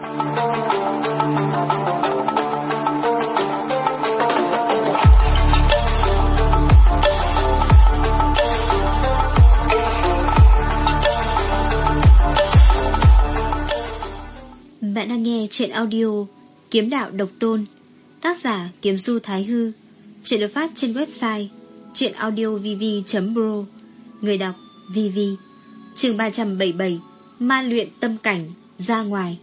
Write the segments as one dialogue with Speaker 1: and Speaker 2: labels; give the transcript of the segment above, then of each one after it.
Speaker 1: Bạn đang nghe chuyện audio Kiếm đạo độc tôn, Tác giả Kiếm Du Thái Hư, Chuyện được phát trên website Chuyện audiovv.pro Người đọc VV chương 377 Ma luyện tâm cảnh, Ra ngoài.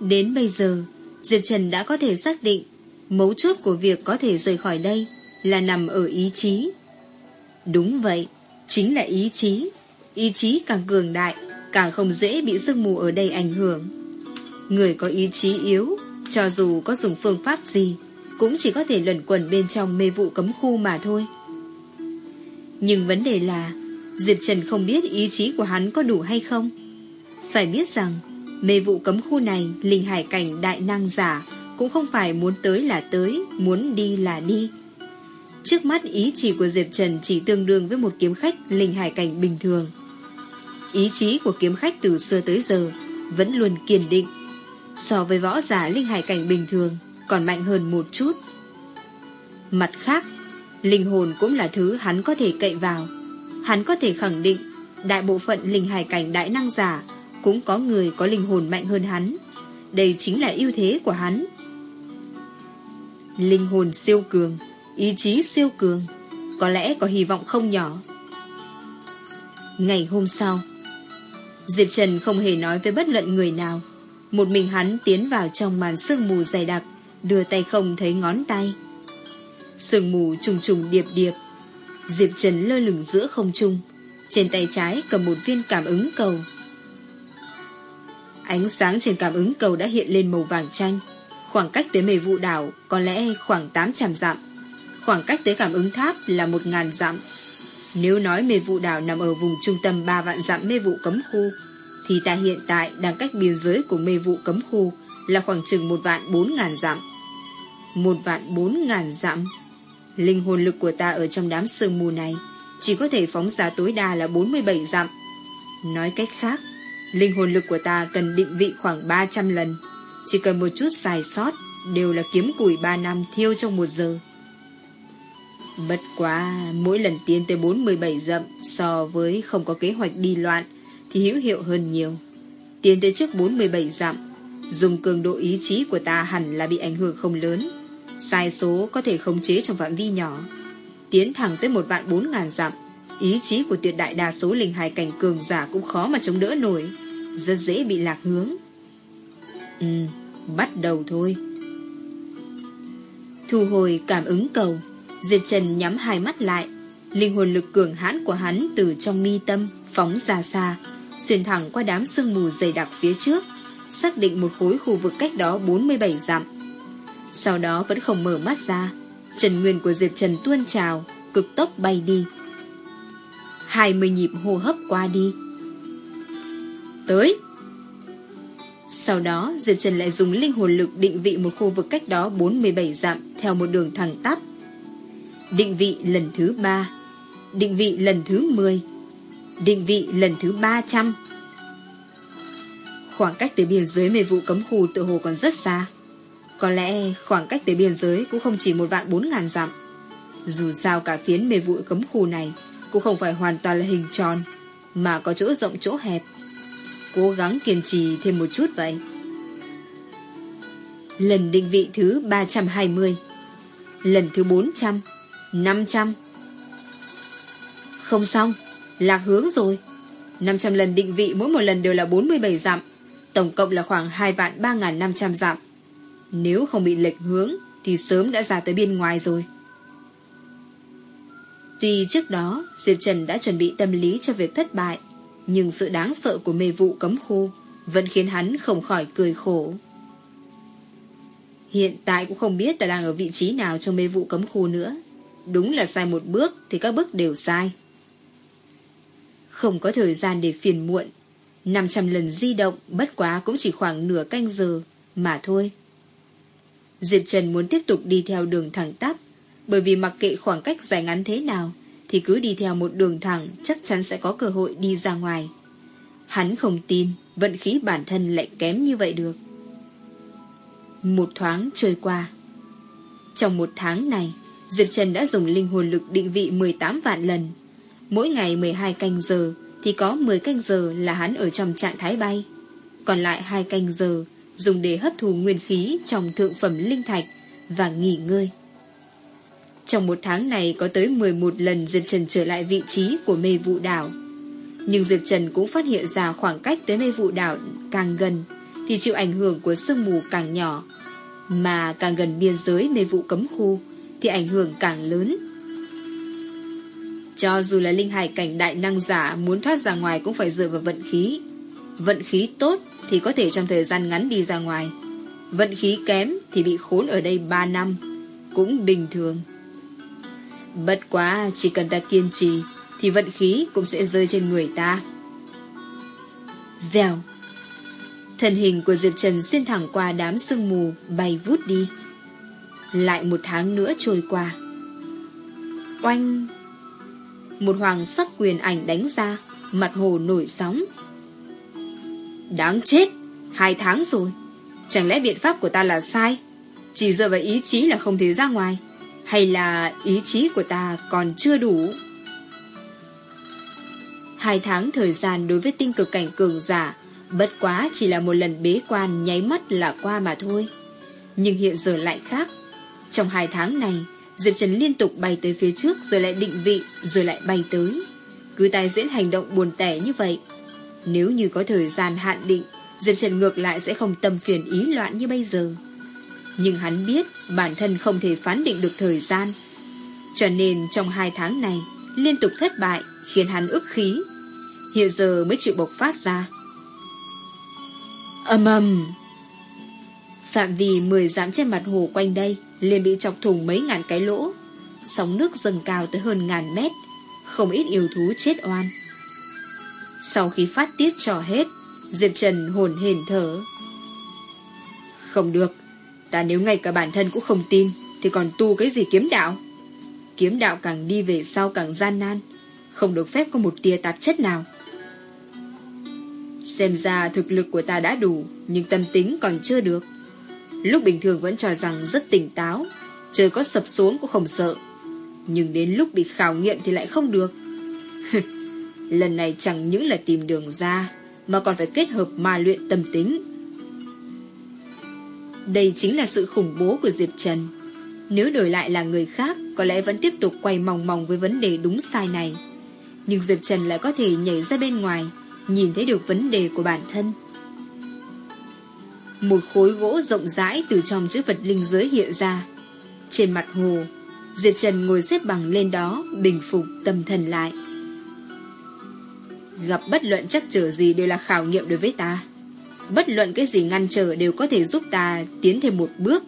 Speaker 1: Đến bây giờ Diệp Trần đã có thể xác định Mấu chốt của việc có thể rời khỏi đây Là nằm ở ý chí Đúng vậy Chính là ý chí Ý chí càng cường đại càng không dễ bị sương mù ở đây ảnh hưởng. Người có ý chí yếu, cho dù có dùng phương pháp gì, cũng chỉ có thể luẩn quẩn bên trong mê vụ cấm khu mà thôi. Nhưng vấn đề là, Diệp Trần không biết ý chí của hắn có đủ hay không. Phải biết rằng, mê vụ cấm khu này, linh hải cảnh đại năng giả, cũng không phải muốn tới là tới, muốn đi là đi. Trước mắt ý chí của Diệp Trần chỉ tương đương với một kiếm khách linh hải cảnh bình thường. Ý chí của kiếm khách từ xưa tới giờ Vẫn luôn kiên định So với võ giả linh hải cảnh bình thường Còn mạnh hơn một chút Mặt khác Linh hồn cũng là thứ hắn có thể cậy vào Hắn có thể khẳng định Đại bộ phận linh hải cảnh đại năng giả cũng có người có linh hồn mạnh hơn hắn Đây chính là ưu thế của hắn Linh hồn siêu cường Ý chí siêu cường Có lẽ có hy vọng không nhỏ Ngày hôm sau Diệp Trần không hề nói với bất luận người nào. Một mình hắn tiến vào trong màn sương mù dày đặc, đưa tay không thấy ngón tay. Sương mù trùng trùng điệp điệp. Diệp Trần lơ lửng giữa không trung, trên tay trái cầm một viên cảm ứng cầu. Ánh sáng trên cảm ứng cầu đã hiện lên màu vàng chanh. Khoảng cách tới mề vụ đảo có lẽ khoảng 800 dặm. Khoảng cách tới cảm ứng tháp là 1.000 dặm. Nếu nói mê vụ đảo nằm ở vùng trung tâm 3 vạn dặm mê vụ cấm khu, thì ta hiện tại đang cách biên giới của mê vụ cấm khu là khoảng chừng 1 vạn 4 ngàn dặm. 1 vạn 4 ngàn dặm. Linh hồn lực của ta ở trong đám sương mù này chỉ có thể phóng ra tối đa là 47 dặm. Nói cách khác, linh hồn lực của ta cần định vị khoảng 300 lần. Chỉ cần một chút sai sót đều là kiếm củi 3 năm thiêu trong một giờ. Bất quá, mỗi lần tiến tới 47 dặm so với không có kế hoạch đi loạn thì hữu hiệu hơn nhiều. Tiến tới trước 47 dặm, dùng cường độ ý chí của ta hẳn là bị ảnh hưởng không lớn. Sai số có thể khống chế trong phạm vi nhỏ. Tiến thẳng tới một vạn bốn ngàn dặm, ý chí của tuyệt đại đa số linh hài cảnh cường giả cũng khó mà chống đỡ nổi, rất dễ bị lạc hướng. Ừ, bắt đầu thôi. Thu hồi cảm ứng cầu, Diệp Trần nhắm hai mắt lại. Linh hồn lực cường hãn của hắn Từ trong mi tâm phóng ra xa Xuyên thẳng qua đám sương mù dày đặc phía trước Xác định một khối khu vực cách đó 47 dặm. Sau đó vẫn không mở mắt ra. Trần nguyên của Diệp Trần tuôn trào Cực tốc bay đi. 20 nhịp hô hấp qua đi. Tới. Sau đó, Diệp Trần lại dùng linh hồn lực định vị một khu vực cách đó 47 dặm theo một đường thẳng tắp. Định vị lần thứ ba, Định vị lần thứ 10 Định vị lần thứ 300 Khoảng cách từ biên giới mê vụ cấm khu tự hồ còn rất xa. Có lẽ khoảng cách từ biên giới cũng không chỉ một vạn bốn ngàn dặm. Dù sao cả phiến mê vụ cấm khu này cũng không phải hoàn toàn là hình tròn, Mà có chỗ rộng chỗ hẹp. Cố gắng kiên trì thêm một chút vậy. Lần định vị thứ 320 Lần thứ 400 500 Không xong, Lạc hướng rồi. 500 lần định vị mỗi một lần đều là 47 dặm, Tổng cộng là khoảng 2 vạn 3.500 dặm. Nếu không bị lệch hướng, Thì sớm đã ra tới bên ngoài rồi. Tuy trước đó, Diệp Trần đã chuẩn bị tâm lý cho việc thất bại, Nhưng sự đáng sợ của mê vụ cấm khu Vẫn khiến hắn không khỏi cười khổ Hiện tại cũng không biết ta đang ở vị trí nào trong mê vụ cấm khu nữa Đúng là sai một bước thì các bước đều sai. Không có thời gian để phiền muộn. 500 lần di động bất quá cũng chỉ khoảng nửa canh giờ mà thôi. Diệp Trần muốn tiếp tục đi theo đường thẳng tắp bởi vì mặc kệ khoảng cách dài ngắn thế nào thì cứ đi theo một đường thẳng chắc chắn sẽ có cơ hội đi ra ngoài. Hắn không tin vận khí bản thân lại kém như vậy được. Một thoáng trôi qua. Trong một tháng này, Diệp Trần đã dùng linh hồn lực định vị 18 vạn lần. Mỗi ngày 12 canh giờ thì có 10 canh giờ là hắn ở trong trạng thái bay. Còn lại hai canh giờ dùng để hấp thụ nguyên khí trong thượng phẩm linh thạch và nghỉ ngơi. Trong một tháng này có tới 11 lần Diệp Trần trở lại vị trí của mê vụ đảo. Nhưng Diệp Trần cũng phát hiện ra khoảng cách tới mê vụ đảo càng gần thì chịu ảnh hưởng của sương mù càng nhỏ. Mà càng gần biên giới mê vụ cấm khu thì ảnh hưởng càng lớn. Cho dù là linh hải cảnh đại năng giả muốn thoát ra ngoài cũng phải dựa vào vận khí. Vận khí tốt thì có thể trong thời gian ngắn đi ra ngoài. Vận khí kém thì bị khốn ở đây 3 năm. Cũng bình thường. Bất quá chỉ cần ta kiên trì thì vận khí cũng sẽ rơi trên người ta. Vèo. Thân hình của Diệp Trần xuyên thẳng qua đám sương mù bay vút đi. Lại một tháng nữa trôi qua. Oanh! Một hoàng sắc quyền ảnh đánh ra, mặt hồ nổi sóng. Đáng chết! Hai tháng rồi. Chẳng lẽ biện pháp của ta là sai? Chỉ dựa vào ý chí là không thể ra ngoài. Hay là ý chí của ta còn chưa đủ? Hai tháng thời gian đối với tinh cực cảnh cường giả Bất quá chỉ là một lần bế quan nháy mắt là qua mà thôi. Nhưng hiện giờ lại khác. Trong hai tháng này, Diệp Trần liên tục bay tới phía trước Rồi lại định vị Rồi lại bay tới. Cứ tài diễn hành động buồn tẻ như vậy. Nếu như có thời gian hạn định, Diệp Trần ngược lại sẽ không tâm phiền ý loạn như bây giờ. Nhưng hắn biết Bản thân không thể phán định được thời gian. Cho nên trong hai tháng này, Liên tục thất bại, Khiến hắn ức khí. Hiện giờ mới chịu bộc phát ra. Ầm ầm. Phạm vi 10 dặm trên mặt hồ quanh đây liền bị chọc thủng mấy ngàn cái lỗ. Sóng nước dâng cao tới hơn ngàn mét, Không ít yêu thú chết oan. Sau khi phát tiết trò hết, Diệp Trần hồn hển thở. Không được Ta nếu ngay cả bản thân cũng không tin, Thì còn tu cái gì kiếm đạo? Kiếm đạo càng đi về sau càng gian nan, Không được phép có một tia tạp chất nào. Xem ra thực lực của ta đã đủ, Nhưng tâm tính còn chưa được. Lúc bình thường vẫn cho rằng rất tỉnh táo, Trời có sập xuống cũng không sợ. Nhưng đến lúc bị khảo nghiệm thì lại không được. Lần này chẳng những là tìm đường ra, Mà còn phải kết hợp ma luyện tâm tính. Đây chính là sự khủng bố của Diệp Trần Nếu đổi lại là người khác Có lẽ vẫn tiếp tục quay mòng mòng với vấn đề đúng sai này Nhưng Diệp Trần lại có thể nhảy ra bên ngoài nhìn thấy được vấn đề của bản thân. Một khối gỗ rộng rãi từ trong chữ vật linh giới hiện ra. Trên mặt hồ, Diệp Trần ngồi xếp bằng lên đó, bình phục tâm thần lại. Gặp bất luận chắc trở gì đều là khảo nghiệm đối với ta. Bất luận cái gì ngăn trở đều có thể giúp ta tiến thêm một bước.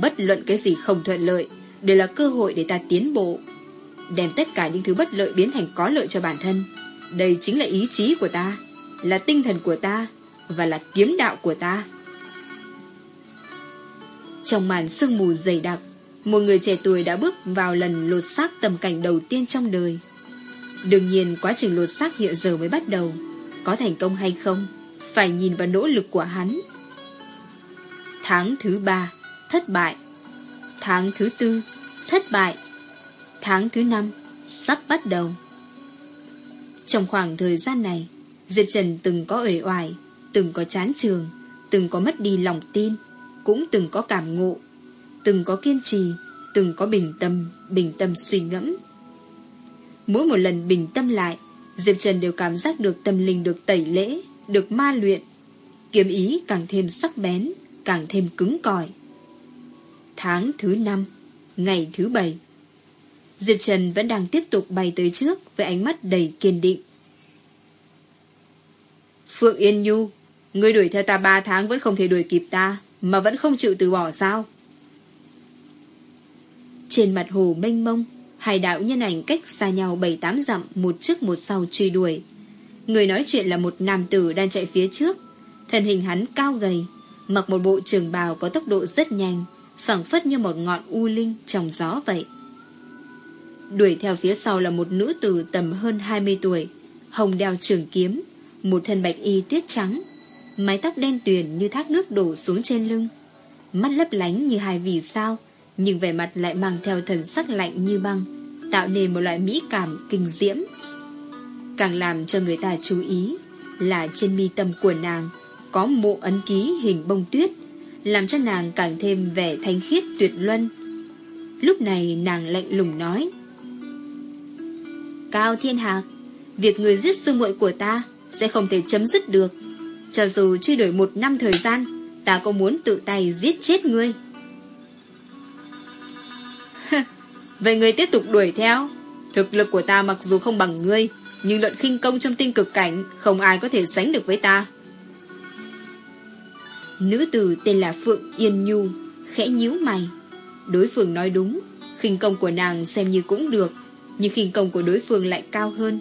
Speaker 1: Bất luận cái gì không thuận lợi đều là cơ hội để ta tiến bộ. Đem tất cả những thứ bất lợi biến thành có lợi cho bản thân. Đây chính là ý chí của ta, là tinh thần của ta, và là kiếm đạo của ta. Trong màn sương mù dày đặc, một người trẻ tuổi đã bước vào lần lột xác tầm cảnh đầu tiên trong đời. Đương nhiên quá trình lột xác hiện giờ mới bắt đầu, có thành công hay không, phải nhìn vào nỗ lực của hắn. Tháng thứ ba, thất bại. Tháng thứ tư, thất bại. Tháng thứ năm, sắp bắt đầu. Trong khoảng thời gian này, Diệp Trần từng có uể oải, từng có chán trường, từng có mất đi lòng tin, cũng từng có cảm ngộ, từng có kiên trì, từng có bình tâm, bình tâm suy ngẫm. Mỗi một lần bình tâm lại, Diệp Trần đều cảm giác được tâm linh được tẩy lễ, được ma luyện, kiếm ý càng thêm sắc bén, càng thêm cứng cỏi. Tháng thứ năm, ngày thứ bảy, Diệp Trần vẫn đang tiếp tục bay tới trước với ánh mắt đầy kiên định. Phượng Yên Nhu, ngươi đuổi theo ta ba tháng vẫn không thể đuổi kịp ta, mà vẫn không chịu từ bỏ sao? Trên mặt hồ mênh mông, hai đạo nhân ảnh cách xa nhau bảy tám dặm một trước một sau truy đuổi. Người nói chuyện là một nam tử đang chạy phía trước. Thân hình hắn cao gầy, mặc một bộ trường bào có tốc độ rất nhanh, phẳng phất như một ngọn u linh trong gió vậy. Đuổi theo phía sau là một nữ tử tầm hơn 20 tuổi, hồng đeo trường kiếm, Một thân bạch y tuyết trắng Mái tóc đen tuyền như thác nước đổ xuống trên lưng Mắt lấp lánh như hai vì sao Nhưng vẻ mặt lại mang theo thần sắc lạnh như băng Tạo nên một loại mỹ cảm kinh diễm Càng làm cho người ta chú ý Là trên mi tâm của nàng Có mộ ấn ký hình bông tuyết Làm cho nàng càng thêm vẻ thanh khiết tuyệt luân. Lúc này nàng lạnh lùng nói Cao Thiên Hạc Việc người giết sư muội của ta Sẽ không thể chấm dứt được. Cho dù chưa đổi một năm thời gian Ta có muốn tự tay giết chết ngươi? Vậy ngươi tiếp tục đuổi theo. Thực lực của ta mặc dù không bằng ngươi nhưng luận khinh công trong tinh cực cảnh, Không ai có thể sánh được với ta. Nữ tử tên là Phượng Yên Nhu, Khẽ nhíu mày. Đối phương nói đúng, khinh công của nàng xem như cũng được, Nhưng khinh công của đối phương lại cao hơn.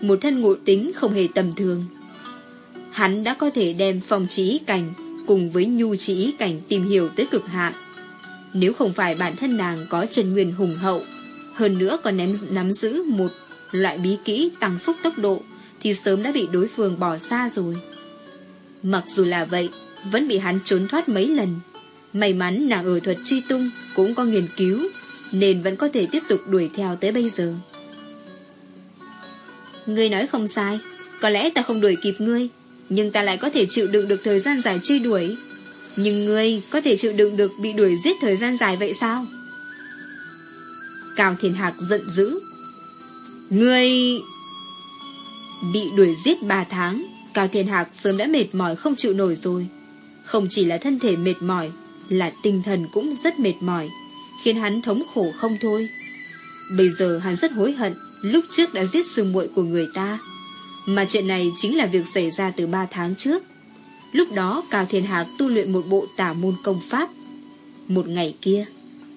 Speaker 1: Một thân ngộ tính không hề tầm thường. Hắn đã có thể đem phong trí cảnh Cùng với nhu trí cảnh tìm hiểu tới cực hạn. Nếu không phải bản thân nàng có chân nguyên hùng hậu, Hơn nữa còn ném, nắm giữ một loại bí kỹ tăng phúc tốc độ Thì sớm đã bị đối phương bỏ xa rồi. Mặc dù là vậy, Vẫn bị hắn trốn thoát mấy lần. May mắn nàng ở thuật truy tung Cũng có nghiên cứu, Nên vẫn có thể tiếp tục đuổi theo tới bây giờ. Ngươi nói không sai, Có lẽ ta không đuổi kịp ngươi, Nhưng ta lại có thể chịu đựng được thời gian dài truy đuổi. Nhưng ngươi có thể chịu đựng được Bị đuổi giết thời gian dài vậy sao? Cao thiền Hạc giận dữ Ngươi Bị đuổi giết 3 tháng Cao Thiên Hạc sớm đã mệt mỏi không chịu nổi rồi Không chỉ là thân thể mệt mỏi là tinh thần cũng rất mệt mỏi, khiến hắn thống khổ không thôi. Bây giờ hắn rất hối hận lúc trước đã giết sư muội của người ta. Mà chuyện này chính là việc xảy ra từ ba tháng trước. Lúc đó Cao Thiên Hạc tu luyện một bộ tả môn công pháp. Một ngày kia,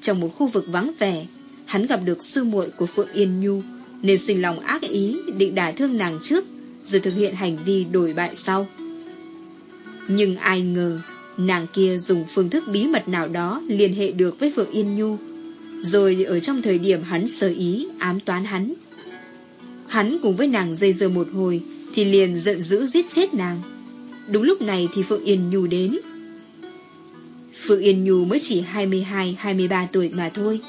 Speaker 1: trong một khu vực vắng vẻ, hắn gặp được sư muội của Phượng Yên Nhu, nên sinh lòng ác ý định đả thương nàng trước, rồi thực hiện hành vi đổi bại sau. Nhưng ai ngờ Nàng kia dùng phương thức bí mật nào đó liên hệ được với Phượng Yên Nhu, rồi ở trong thời điểm hắn sơ ý ám toán hắn. Hắn cùng với nàng dây dưa một hồi thì liền giận dữ giết chết nàng. Đúng lúc này thì Phượng Yên Nhu đến. Phượng Yên Nhu mới chỉ 22-23 tuổi mà thôi,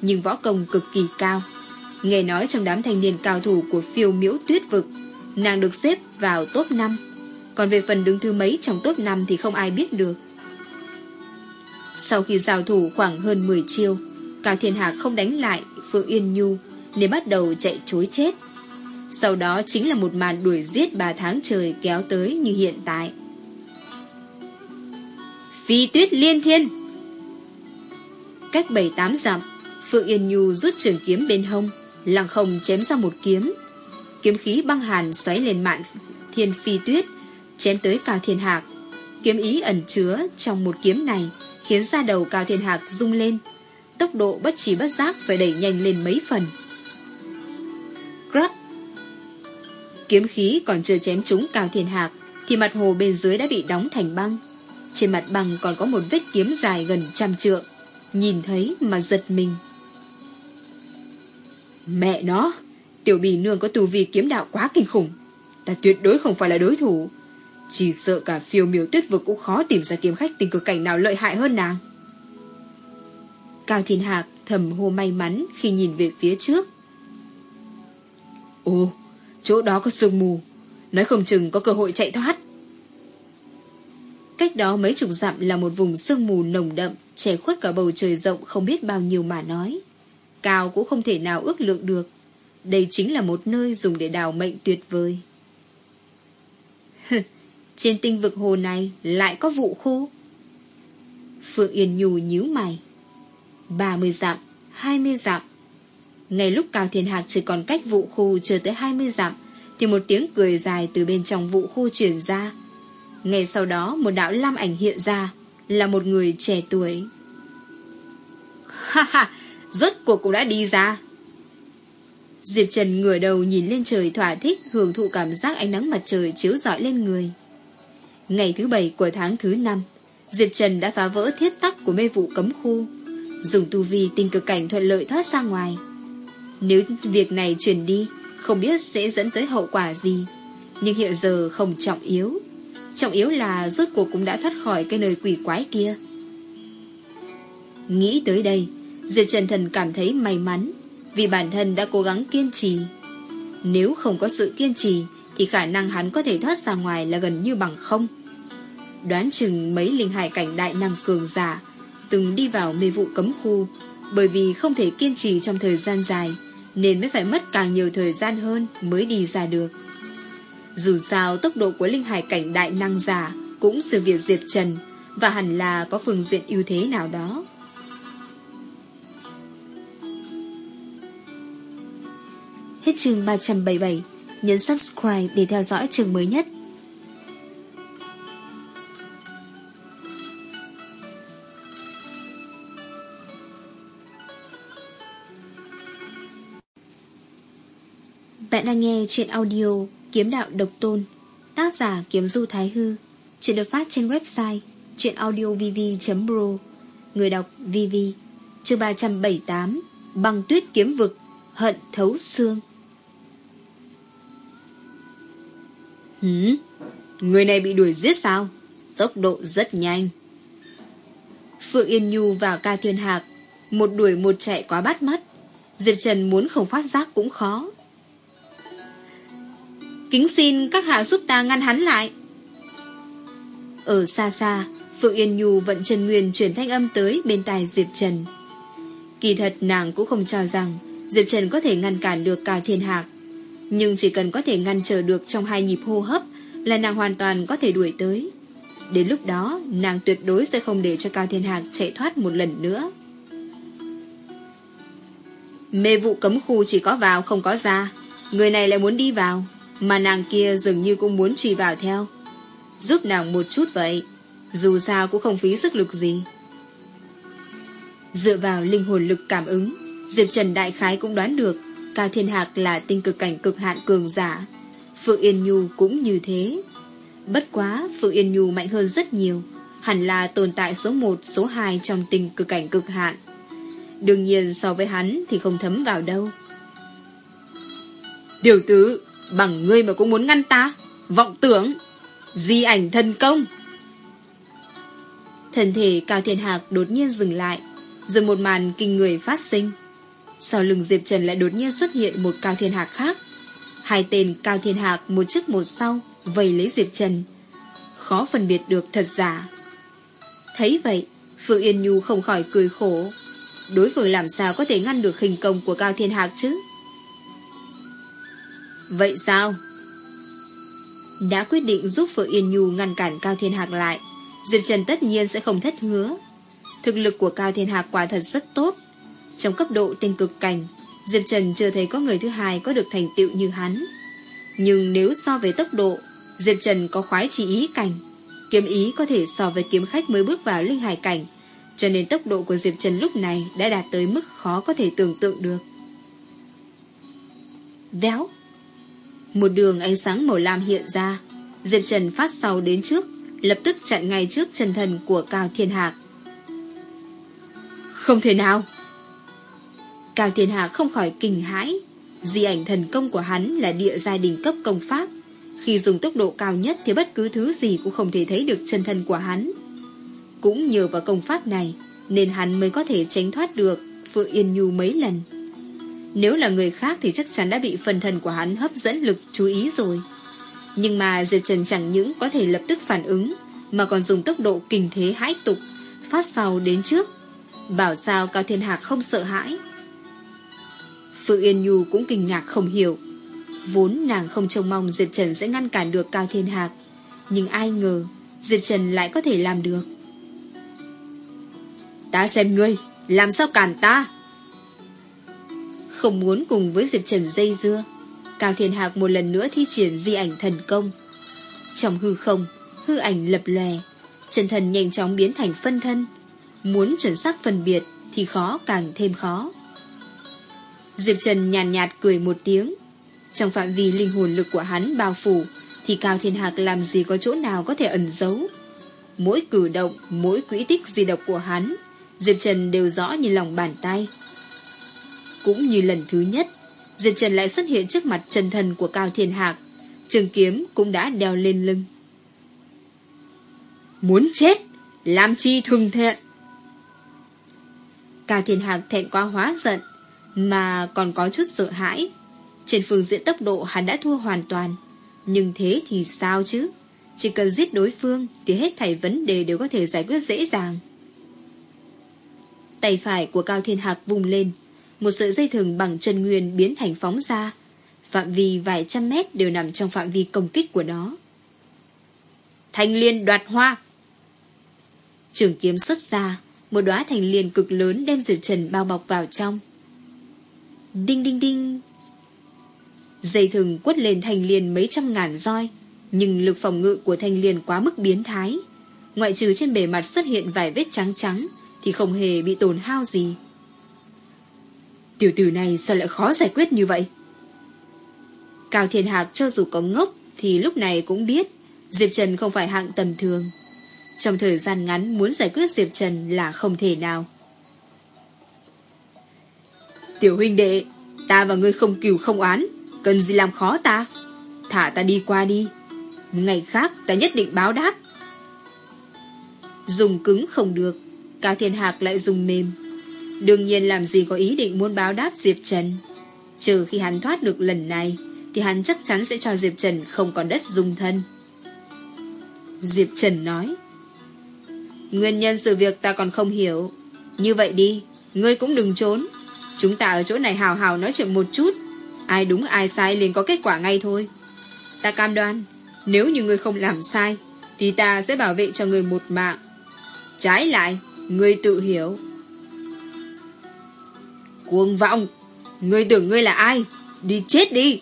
Speaker 1: nhưng võ công cực kỳ cao. Nghe nói trong đám thanh niên cao thủ của phiêu miễu tuyết vực, nàng được xếp vào top 5 còn về phần đứng thứ mấy trong top 5 thì không ai biết được. Sau khi giao thủ khoảng hơn 10 chiêu, Cao Thiên Hạc không đánh lại Phượng Yên Nhu nên bắt đầu chạy chối chết. Sau đó chính là một màn đuổi giết 3 tháng trời kéo tới như hiện tại. Phi tuyết liên thiên Cách 7-8 dặm, Phượng Yên Nhu rút trường kiếm bên hông, lăng không chém ra một kiếm. Kiếm khí băng hàn xoáy lên mạn thiên phi tuyết, chém tới Cao Thiên Hạc. Kiếm ý ẩn chứa trong một kiếm này khiến da đầu Cao Thiên Hạc rung lên. Tốc độ bất chỉ bất giác phải đẩy nhanh lên mấy phần. Crack! Kiếm khí còn chưa chém trúng Cao Thiên Hạc thì mặt hồ bên dưới đã bị đóng thành băng. Trên mặt băng còn có một vết kiếm dài gần trăm trượng. Nhìn thấy mà giật mình. Mẹ nó! Tiểu bì nương có tu vi kiếm đạo quá kinh khủng. Ta tuyệt đối không phải là đối thủ. Chỉ sợ cả phiêu miểu tuyết vực cũng khó tìm ra kiếm khách tình cực cảnh nào lợi hại hơn nàng. Cao Thiên Hạc thầm hô may mắn khi nhìn về phía trước. Ồ, chỗ đó có sương mù, nói không chừng có cơ hội chạy thoát. Cách đó mấy chục dặm là một vùng sương mù nồng đậm, che khuất cả bầu trời rộng không biết bao nhiêu mà nói. Cao cũng không thể nào ước lượng được. Đây chính là một nơi dùng để đào mệnh tuyệt vời. Trên tinh vực hồ này lại có vụ khu. Phượng Yên nhù nhíu mày. 30 dặm, 20 dặm. Ngay lúc Cao Thiên Hạc chỉ còn cách vụ khu chưa tới 20 dặm, thì một tiếng cười dài từ bên trong vụ khu truyền ra. Ngay sau đó một đạo lam ảnh hiện ra, là một người trẻ tuổi. Ha ha, rốt cuộc cũng đã đi ra. Diệp Trần ngửa đầu nhìn lên trời thỏa thích hưởng thụ cảm giác ánh nắng mặt trời chiếu rọi lên người. Ngày thứ bảy của tháng thứ năm, Diệp Trần đã phá vỡ thiết tắc của mê vụ cấm khu, dùng tu vi tình cực cảnh thuận lợi thoát ra ngoài. Nếu việc này truyền đi, không biết sẽ dẫn tới hậu quả gì. Nhưng hiện giờ không trọng yếu Trọng yếu là rốt cuộc cũng đã thoát khỏi cái nơi quỷ quái kia Nghĩ tới đây Diệp Trần Thần cảm thấy may mắn, Vì bản thân đã cố gắng kiên trì. Nếu không có sự kiên trì, Thì khả năng hắn có thể thoát ra ngoài Là gần như bằng không. Đoán chừng mấy linh hải cảnh đại năng cường giả Từng đi vào mê vụ cấm khu, Bởi vì không thể kiên trì trong thời gian dài, Nên mới phải mất càng nhiều thời gian hơn Mới đi ra được. Dù sao, tốc độ của linh hải cảnh đại năng giả Cũng sự việc Diệp Trần, Và hẳn là có phương diện ưu thế nào đó. Hết chương 377 Nhấn subscribe để theo dõi chương mới nhất. Bạn đang nghe chuyện audio Kiếm đạo độc tôn, Tác giả Kiếm Du Thái Hư. Chuyện được phát trên website chuyenaudiovv.pro Người đọc VV Chương 378 Băng tuyết kiếm vực, Hận thấu xương. Hứ Người này bị đuổi giết sao? Tốc độ rất nhanh. Phượng Yên Nhu vào ca thiên hạc, Một đuổi một chạy quá bắt mắt. Diệp Trần muốn không phát giác cũng khó. Kính xin các hạ giúp ta ngăn hắn lại. Ở xa xa, Phượng Yên Nhu vận Trần Nguyên chuyển thanh âm tới bên tai Diệp Trần. Kỳ thật nàng cũng không cho rằng Diệp Trần có thể ngăn cản được ca Thiên Hạc. Nhưng chỉ cần có thể ngăn trở được Trong hai nhịp hô hấp Là nàng hoàn toàn có thể đuổi tới. Đến lúc đó, nàng tuyệt đối sẽ không để cho Cao Thiên Hạc chạy thoát một lần nữa. Mê vụ cấm khu chỉ có vào, không có ra. Người này lại muốn đi vào, mà nàng kia dường như cũng muốn truy vào theo. Giúp nàng một chút vậy, Dù sao cũng không phí sức lực gì. Dựa vào linh hồn lực cảm ứng, Diệp Trần Đại Khái cũng đoán được Cao Thiên Hạc là tinh cực cảnh cực hạn cường giả. Phượng Yên Nhu cũng như thế. Bất quá Phượng Yên Nhu mạnh hơn rất nhiều. Hẳn là tồn tại số 1, số 2 Trong tinh cực cảnh cực hạn. Đương nhiên so với hắn Thì không thấm vào đâu. Điều tử Bằng ngươi mà cũng muốn ngăn ta? Vọng tưởng Di ảnh thần công. Thần thể Cao Thiên Hạc đột nhiên dừng lại Rồi một màn kinh người phát sinh sau lưng Diệp Trần lại đột nhiên xuất hiện Một Cao Thiên Hạc khác. Hai tên Cao Thiên Hạc một trước một sau Vây lấy Diệp Trần. Khó phân biệt được thật giả. Thấy vậy Phượng Yên Nhu không khỏi cười khổ. Đối phương làm sao có thể ngăn được hình công của Cao Thiên Hạc chứ? Vậy sao? Đã quyết định giúp Phượng Yên Nhu ngăn cản Cao Thiên Hạc lại, Diệp Trần tất nhiên sẽ không thất hứa Thực lực của Cao Thiên Hạc quả thật rất tốt. Trong cấp độ tinh cực cảnh, Diệp Trần chưa thấy có người thứ hai có được thành tựu như hắn. Nhưng nếu so về tốc độ, Diệp Trần có khoái chỉ ý cảnh, Kiếm ý có thể so với kiếm khách mới bước vào linh hải cảnh, Cho nên tốc độ của Diệp Trần lúc này Đã đạt tới mức khó có thể tưởng tượng được. Véo. Một đường ánh sáng màu lam hiện ra, Diệp Trần phát sau đến trước, Lập tức chặn ngay trước chân thần của Cao Thiên Hạc. Không thể nào! Cao Thiên Hà không khỏi kinh hãi Di ảnh thần công của hắn là địa giai đình cấp công pháp Khi dùng tốc độ cao nhất Thì bất cứ thứ gì cũng không thể thấy được chân thân của hắn Cũng nhờ vào công pháp này Nên hắn mới có thể tránh thoát được Phượng Yên Nhu mấy lần nếu là người khác thì chắc chắn đã bị phần thần của hắn hấp dẫn lực chú ý rồi. Nhưng mà Diệp Trần chẳng những có thể lập tức phản ứng, mà còn dùng tốc độ kinh thế hãi tục, phát sau đến trước. Bảo sao Cao Thiên Hạc không sợ hãi. Phương Yên Nhu cũng kinh ngạc không hiểu. Vốn nàng không trông mong Diệp Trần sẽ ngăn cản được Cao Thiên Hạc. Nhưng ai ngờ Diệp Trần lại có thể làm được. Ta xem ngươi, làm sao cản ta? Không muốn cùng với Diệp Trần dây dưa Cao Thiên Hạc một lần nữa thi triển di ảnh thần công Trong hư không Hư ảnh lập lòe chân thần nhanh chóng biến thành phân thân Muốn chuẩn xác phân biệt Thì khó càng thêm khó Diệp Trần nhàn nhạt, nhạt cười một tiếng. Trong phạm vi linh hồn lực của hắn bao phủ Thì Cao Thiên Hạc làm gì có chỗ nào có thể ẩn giấu? Mỗi cử động Mỗi quỹ tích di độc của hắn Diệp Trần đều rõ như lòng bàn tay. Cũng như lần thứ nhất, Diệp Trần lại xuất hiện trước mặt chân thần của Cao Thiên Hạc, Trường kiếm cũng đã đeo lên lưng. Muốn chết, làm chi thường thẹn. Cao Thiên Hạc thẹn quá hóa giận, mà còn có chút sợ hãi. Trên phương diện tốc độ hắn đã thua hoàn toàn. Nhưng thế thì sao chứ? Chỉ cần giết đối phương thì hết thảy vấn đề đều có thể giải quyết dễ dàng. Tay phải của Cao Thiên Hạc vùng lên, một sợi dây thừng bằng chân nguyên biến thành phóng ra. Phạm vi vài trăm mét đều nằm trong phạm vi công kích của nó. Thanh liên đoạt hoa Trường kiếm xuất ra, một đóa thành liên cực lớn đem Diệp Trần bao bọc vào trong. Đinh đinh đinh. Dây thừng quất lên thành liền mấy trăm ngàn roi, nhưng lực phòng ngự của thanh liền quá mức biến thái. Ngoại trừ trên bề mặt xuất hiện vài vết trắng trắng, thì không hề bị tổn hao gì. Tiểu tử này sao lại khó giải quyết như vậy? Cao Thiên Hạc cho dù có ngốc thì lúc này cũng biết Diệp Trần không phải hạng tầm thường. Trong thời gian ngắn muốn giải quyết Diệp Trần là không thể nào. Tiểu huynh đệ, ta và ngươi không cừu không oán, cần gì làm khó ta? Thả ta đi qua đi. Ngày khác ta nhất định báo đáp. Dùng cứng không được, Cao Thiên Hạc lại dùng mềm. Đương nhiên làm gì có ý định muốn báo đáp Diệp Trần. Trừ khi hắn thoát được lần này, thì hắn chắc chắn sẽ cho Diệp Trần không còn đất dùng thân. Diệp Trần nói, Nguyên nhân sự việc ta còn không hiểu. Như vậy đi, ngươi cũng đừng trốn. Chúng ta ở chỗ này hào hào nói chuyện một chút. Ai đúng ai sai liền có kết quả ngay thôi. Ta cam đoan, nếu như ngươi không làm sai, thì ta sẽ bảo vệ cho ngươi một mạng. Trái lại, ngươi tự hiểu. Cuồng vọng, ngươi tưởng ngươi là ai? Đi chết đi!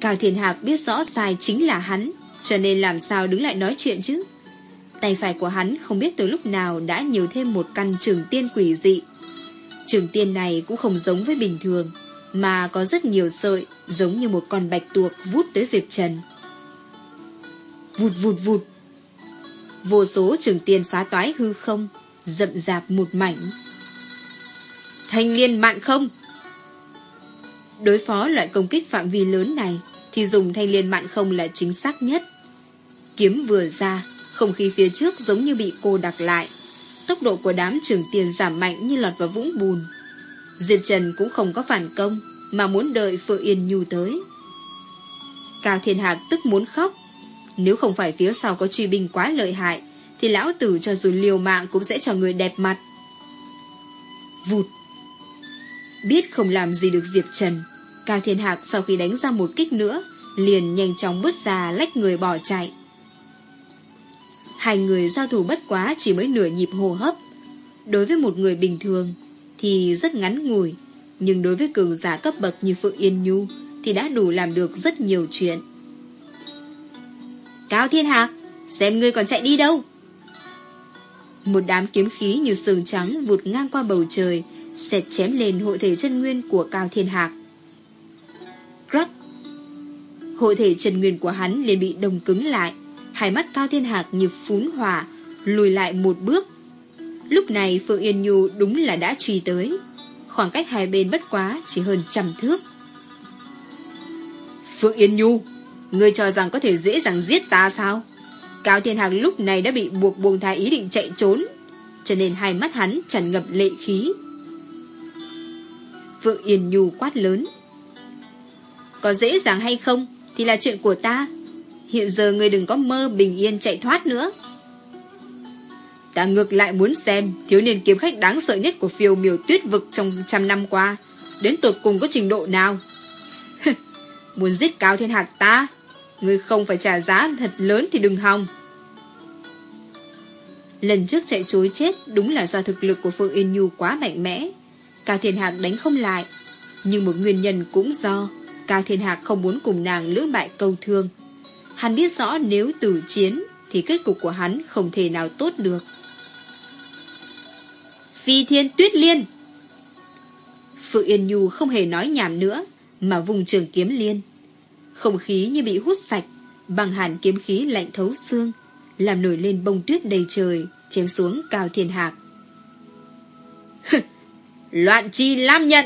Speaker 1: Cao Thiên Hạc biết rõ sai chính là hắn, cho nên làm sao đứng lại nói chuyện chứ? Tay phải của hắn không biết từ lúc nào đã nhiều thêm một căn trường tiên quỷ dị. Trường tiên này cũng không giống với bình thường, mà có rất nhiều sợi, giống như một con bạch tuộc vút tới Diệp Trần. Vụt vụt vụt. Vô số trường tiên phá toái hư không, rậm rạp một mảnh. Thanh liên mạng không? Đối phó loại công kích phạm vi lớn này, thì dùng thanh liên mạn không là chính xác nhất. Kiếm vừa ra, không khí phía trước giống như bị cô đặc lại. Tốc độ của đám trường tiền giảm mạnh như lọt vào vũng bùn. Diệp Trần cũng không có phản công, mà muốn đợi Phượng Yên Nhu tới. Cao Thiên Hạc tức muốn khóc. Nếu không phải phía sau có truy binh quá lợi hại, thì lão tử cho dù liều mạng cũng sẽ cho người đẹp mặt. Vụt. Biết không làm gì được Diệp Trần, Cao Thiên Hạc sau khi đánh ra một kích nữa, liền nhanh chóng bước ra lách người bỏ chạy. Hai người giao thủ bất quá chỉ mới nửa nhịp hô hấp. Đối với một người bình thường thì rất ngắn ngủi, nhưng đối với cường giả cấp bậc như Phượng Yên Nhu thì đã đủ làm được rất nhiều chuyện. Cao Thiên Hạc, xem ngươi còn chạy đi đâu? Một đám kiếm khí như sừng trắng vụt ngang qua bầu trời, xẹt chém lên hội thể chân nguyên của Cao Thiên Hạc. Crack! Hội thể chân nguyên của hắn liền bị đồng cứng lại, hai mắt Cao Thiên Hạc như phún hỏa, lùi lại một bước. Lúc này Phượng Yên Nhu đúng là đã truy tới. Khoảng cách hai bên bất quá chỉ hơn trăm thước. Phượng Yên Nhu, ngươi cho rằng có thể dễ dàng giết ta sao? Cao Thiên Hạc lúc này đã bị buộc buông thai ý định chạy trốn, cho nên hai mắt hắn tràn ngập lệ khí. Phượng Yên Nhu quát lớn. Có dễ dàng hay không thì là chuyện của ta, Hiện giờ ngươi đừng có mơ bình yên chạy thoát nữa. Ta ngược lại muốn xem thiếu niên kiếm khách đáng sợ nhất của phiêu miểu tuyết vực trong trăm năm qua, đến tột cùng có trình độ nào. muốn giết cao thiên hạc ta, ngươi không phải trả giá thật lớn thì đừng hòng. Lần trước chạy chối chết đúng là do thực lực của Phương Yên Nhu quá mạnh mẽ. Cao Thiên Hạc đánh không lại. Nhưng một nguyên nhân cũng do Cao Thiên Hạc không muốn cùng nàng lưỡng bại câu thương. Hắn biết rõ nếu tử chiến thì kết cục của hắn không thể nào tốt được. Phi thiên tuyết liên Phượng Yên Nhu không hề nói nhảm nữa mà vùng trường kiếm liên. Không khí như bị hút sạch bằng hàn kiếm khí lạnh thấu xương làm nổi lên bông tuyết đầy trời chém xuống cao thiên hạc. Loạn chi lam nhận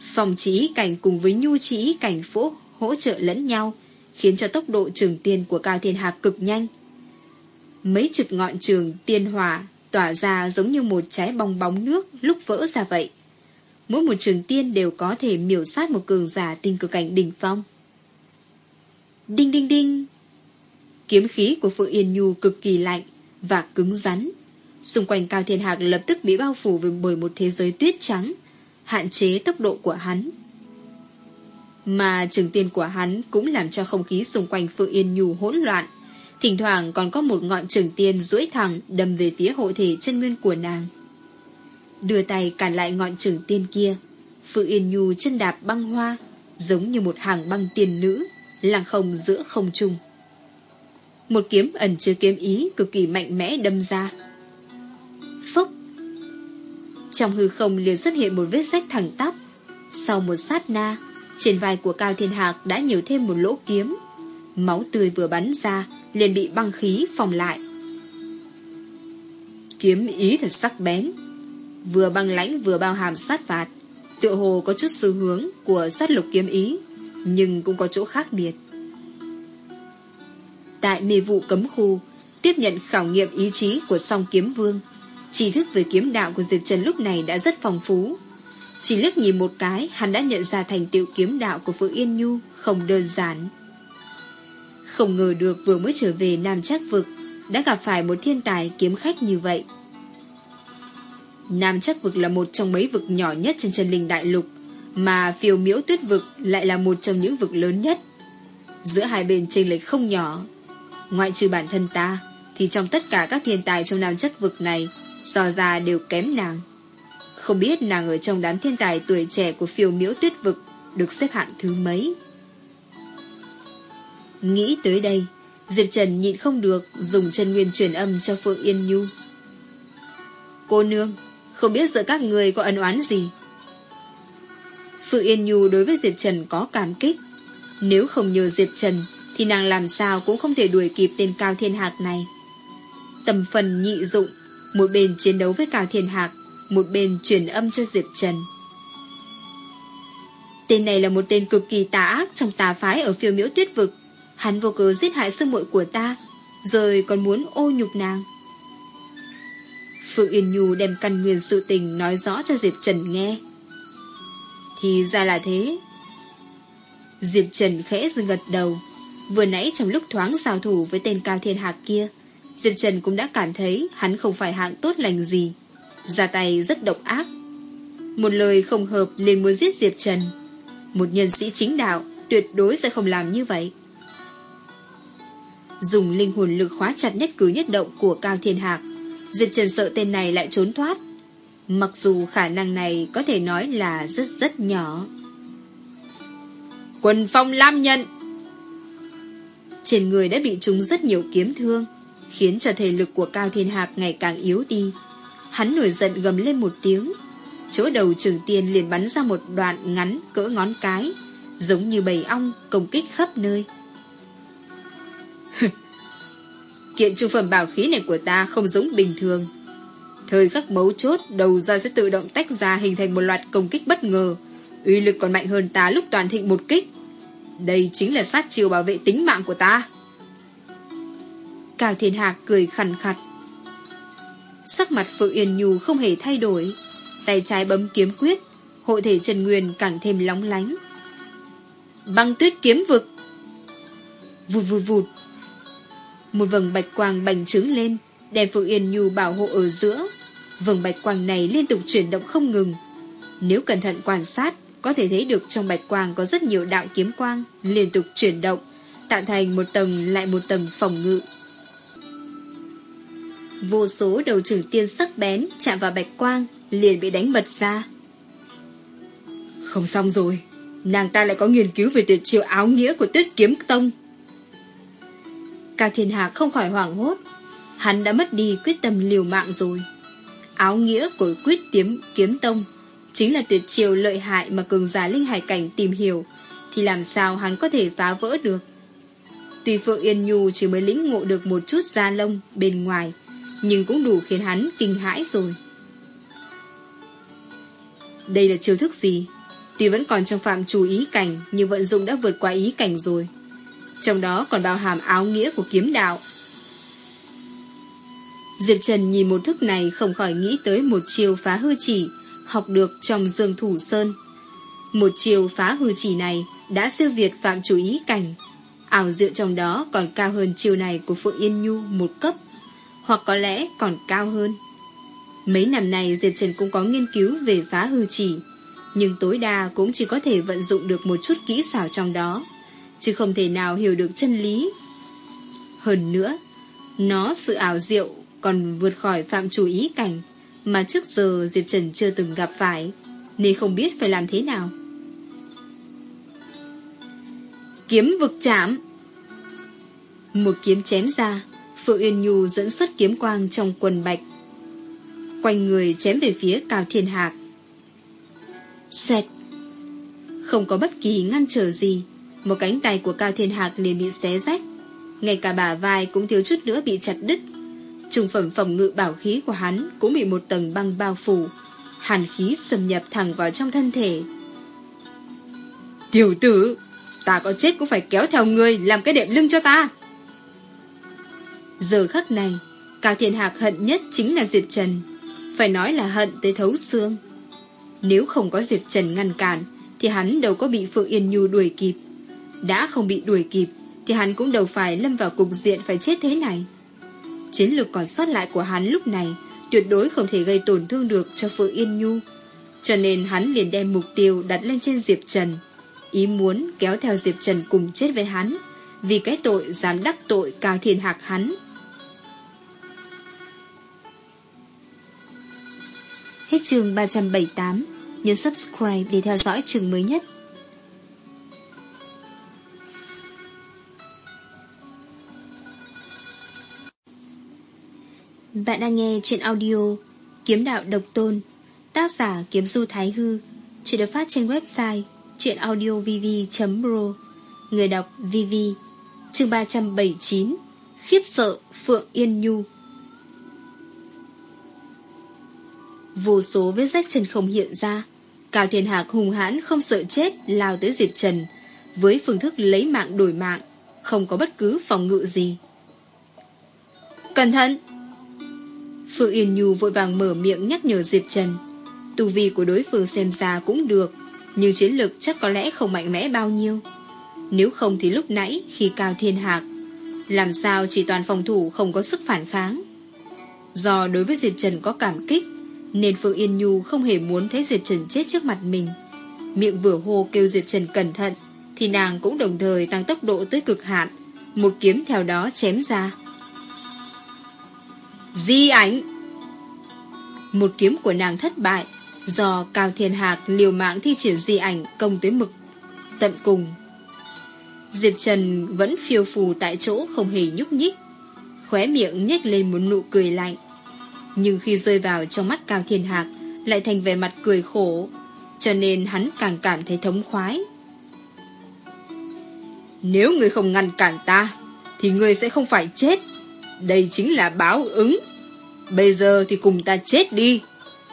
Speaker 1: Phòng trí cảnh cùng với nhu trí cảnh phỗ hỗ trợ lẫn nhau, khiến cho tốc độ trường tiên của Cao Thiên Hạc cực nhanh. Mấy chục ngọn trường tiên hỏa tỏa ra giống như một trái bong bóng nước lúc vỡ ra vậy. Mỗi một trường tiên đều có thể miểu sát một cường giả tinh cực cảnh đỉnh phong. Đinh đinh đinh! Kiếm khí của Phượng Yên Nhu cực kỳ lạnh và cứng rắn. Xung quanh Cao Thiên Hạc lập tức bị bao phủ bởi một thế giới tuyết trắng, hạn chế tốc độ của hắn. Mà trường tiên của hắn cũng làm cho không khí xung quanh Phượng Yên Nhu hỗn loạn. Thỉnh thoảng còn có một ngọn trường tiên duỗi thẳng đâm về phía hộ thể chân nguyên của nàng. Đưa tay cản lại ngọn trường tiên kia, Phượng Yên Nhu chân đạp băng hoa, giống như một hàng băng tiên nữ, làng không giữa không trung. Một kiếm ẩn chứa kiếm ý cực kỳ mạnh mẽ đâm ra. Phốc! Trong hư không liền xuất hiện một vết rách thẳng tắp. Sau một sát na, trên vai của Cao Thiên Hạc đã nhiều thêm một lỗ kiếm. Máu tươi vừa bắn ra, liền bị băng khí phòng lại. Kiếm ý thật sắc bén. Vừa băng lãnh vừa bao hàm sát phạt. Tựa hồ có chút xu hướng của sát lục kiếm ý, nhưng cũng có chỗ khác biệt. Tại mê vụ cấm khu, tiếp nhận khảo nghiệm ý chí của song kiếm vương, tri thức về kiếm đạo của Diệp Trần lúc này đã rất phong phú. Chỉ liếc nhìn một cái, hắn đã nhận ra thành tựu kiếm đạo của Phượng Yên Nhu không đơn giản. Không ngờ được vừa mới trở về Nam Trác Vực, đã gặp phải một thiên tài kiếm khách như vậy. Nam Trác Vực là một trong mấy vực nhỏ nhất trên chân linh đại lục, mà phiêu miễu tuyết vực lại là một trong những vực lớn nhất. Giữa hai bên chênh lệch không nhỏ, ngoại trừ bản thân ta, thì trong tất cả các thiên tài trong Nam Trác Vực này, so ra đều kém nàng. Không biết nàng ở trong đám thiên tài tuổi trẻ của phiêu miễu tuyết vực được xếp hạng thứ mấy. Nghĩ tới đây, Diệp Trần nhịn không được dùng chân nguyên truyền âm cho Phượng Yên Nhu. Cô nương, không biết giữa các người có ân oán gì. Phượng Yên Nhu đối với Diệp Trần có cảm kích. Nếu không nhờ Diệp Trần, thì nàng làm sao cũng không thể đuổi kịp tên Cao Thiên Hạc này. Tầm phần nhị dụng, một bên chiến đấu với Cao Thiên Hạc, một bên truyền âm cho Diệp Trần. Tên này là một tên cực kỳ tà ác trong tà phái ở phiêu miễu tuyết vực. Hắn vô cớ giết hại sư muội của ta, rồi còn muốn ô nhục nàng. Phượng Yên Nhu đem căn nguyên sự tình nói rõ cho Diệp Trần nghe. Thì ra là thế. Diệp Trần khẽ dừng gật đầu. Vừa nãy trong lúc thoáng giao thủ với tên Cao Thiên Hạc kia, Diệp Trần cũng đã cảm thấy hắn không phải hạng tốt lành gì. Ra tay rất độc ác. Một lời không hợp liền muốn giết Diệp Trần. Một nhân sĩ chính đạo tuyệt đối sẽ không làm như vậy. Dùng linh hồn lực khóa chặt nhất cử nhất động của Cao Thiên Hạc, Diệp Trần sợ tên này lại trốn thoát. Mặc dù khả năng này có thể nói là rất rất nhỏ. Quần phong lam nhận Trên người đã bị trúng rất nhiều kiếm thương khiến cho thể lực của Cao Thiên Hạc ngày càng yếu đi. Hắn nổi giận gầm lên một tiếng, chỗ đầu trường tiên liền bắn ra một đoạn ngắn cỡ ngón cái, giống như bầy ong công kích khắp nơi. Kiện trung phẩm bảo khí này của ta không giống bình thường. Thời khắc mấu chốt, đầu ra sẽ tự động tách ra hình thành một loạt công kích bất ngờ, uy lực còn mạnh hơn ta lúc toàn thịnh một kích. Đây chính là sát chiêu bảo vệ tính mạng của ta. Cao Thiên Hạc cười khằn khặt. Sắc mặt Phượng Yên Nhu không hề thay đổi, tay trái bấm kiếm quyết, hộ thể Trần Nguyên càng thêm lóng lánh. Băng tuyết kiếm vực. Vụt vụt vụt. Một vầng bạch quang bành trướng lên, đem Phượng Yên Nhu bảo hộ ở giữa. Vầng bạch quang này liên tục chuyển động không ngừng. Nếu cẩn thận quan sát, có thể thấy được trong bạch quang có rất nhiều đạo kiếm quang liên tục chuyển động, tạo thành một tầng lại một tầng phòng ngự. Vô số đầu trưởng tiên sắc bén chạm vào bạch quang, liền bị đánh bật ra. Không xong rồi, nàng ta lại có nghiên cứu về tuyệt chiêu áo nghĩa của tuyết kiếm tông. Cao thiên hạ không khỏi hoảng hốt, hắn đã mất đi quyết tâm liều mạng rồi. Áo nghĩa của quyết tiếm kiếm tông chính là tuyệt chiêu lợi hại mà cường giả linh hải cảnh tìm hiểu, thì làm sao hắn có thể phá vỡ được. tùy Phượng Yên Nhu chỉ mới lĩnh ngộ được một chút da lông bên ngoài, nhưng cũng đủ khiến hắn kinh hãi rồi. Đây là chiêu thức gì? Tuy vẫn còn trong phạm chủ ý cảnh, Nhưng vận dụng đã vượt qua ý cảnh rồi. Trong đó còn bao hàm áo nghĩa của kiếm đạo. Diệp Trần nhìn một thức này Không khỏi nghĩ tới một chiều phá hư chỉ, Học được trong dương thủ sơn. Một chiều phá hư chỉ này Đã siêu việt phạm chủ ý cảnh. Ảo diệu trong đó còn cao hơn chiều này Của Phượng Yên Nhu một cấp. Hoặc có lẽ còn cao hơn Mấy năm này Diệp Trần cũng có nghiên cứu về phá hư chỉ nhưng tối đa cũng chỉ có thể vận dụng được một chút kỹ xảo trong đó, chứ không thể nào hiểu được chân lý. Hơn nữa, nó sự ảo diệu còn vượt khỏi phạm chủ ý cảnh mà trước giờ Diệp Trần chưa từng gặp phải, nên không biết phải làm thế nào. Kiếm vực chạm Một kiếm chém ra, Phượng Yên Nhu dẫn xuất kiếm quang trong quần bạch. Quanh người chém về phía Cao Thiên Hạc. Xẹt Không có bất kỳ ngăn trở gì, Một cánh tay của Cao Thiên Hạc liền bị xé rách, Ngay cả bả vai cũng thiếu chút nữa bị chặt đứt Trung phẩm phòng ngự bảo khí của hắn Cũng bị một tầng băng bao phủ, Hàn khí xâm nhập thẳng vào trong thân thể Tiểu tử, Ta có chết cũng phải kéo theo người Làm cái đệm lưng cho ta Giờ khắc này, Cao Thiên Hạc hận nhất chính là diệp Trần. Phải nói là hận tới thấu xương. Nếu không có Diệp Trần ngăn cản, Thì hắn đâu có bị Phượng Yên Nhu đuổi kịp. Đã không bị đuổi kịp, Thì hắn cũng đâu phải lâm vào cục diện Phải chết thế này. Chiến lược còn sót lại của hắn lúc này, Tuyệt đối không thể gây tổn thương được cho Phượng Yên Nhu. Cho nên hắn liền đem mục tiêu đặt lên trên Diệp Trần. Ý muốn kéo theo Diệp Trần cùng chết với hắn, Vì cái tội dám đắc tội cao thiên hạc hắn. Hết chương 378 nhớ subscribe để theo dõi chương mới nhất. Bạn đang nghe trên audio Kiếm đạo độc tôn, Tác giả Kiếm Du Thái Hư Chỉ được phát trên website chuyenaudiovv.pro Người đọc VV Chương 379 Khiếp sợ Phượng Yên Nhu. Vô số vết rách chân không hiện ra. Cao Thiên Hạc hùng hãn không sợ chết, Lao tới diệt trần, Với phương thức lấy mạng đổi mạng, Không có bất cứ phòng ngự gì. Cẩn thận! Phượng Yên Nhu vội vàng mở miệng nhắc nhở diệt trần. Tu vi của đối phương xem ra cũng được, Nhưng chiến lực chắc có lẽ không mạnh mẽ bao nhiêu. Nếu không thì lúc nãy Khi Cao Thiên Hạc, Làm sao chỉ toàn phòng thủ không có sức phản kháng? Do đối với Diệp Trần có cảm kích nên Phương Yên Nhu không hề muốn thấy Diệt Trần chết trước mặt mình. Miệng vừa hô kêu Diệt Trần cẩn thận, Thì nàng cũng đồng thời tăng tốc độ tới cực hạn, Một kiếm theo đó chém ra. Di ảnh! Một kiếm của nàng thất bại, Do Cao Thiên Hạc liều mạng thi triển di ảnh công tới mực. Tận cùng, Diệp Trần vẫn phiêu phù tại chỗ không hề nhúc nhích, Khóe miệng nhếch lên một nụ cười lạnh nhưng khi rơi vào trong mắt Cao Thiên Hạc lại thành vẻ mặt cười khổ, cho nên hắn càng cảm thấy thống khoái. Nếu người không ngăn cản ta, thì người sẽ không phải chết. Đây chính là báo ứng. Bây giờ thì cùng ta chết đi.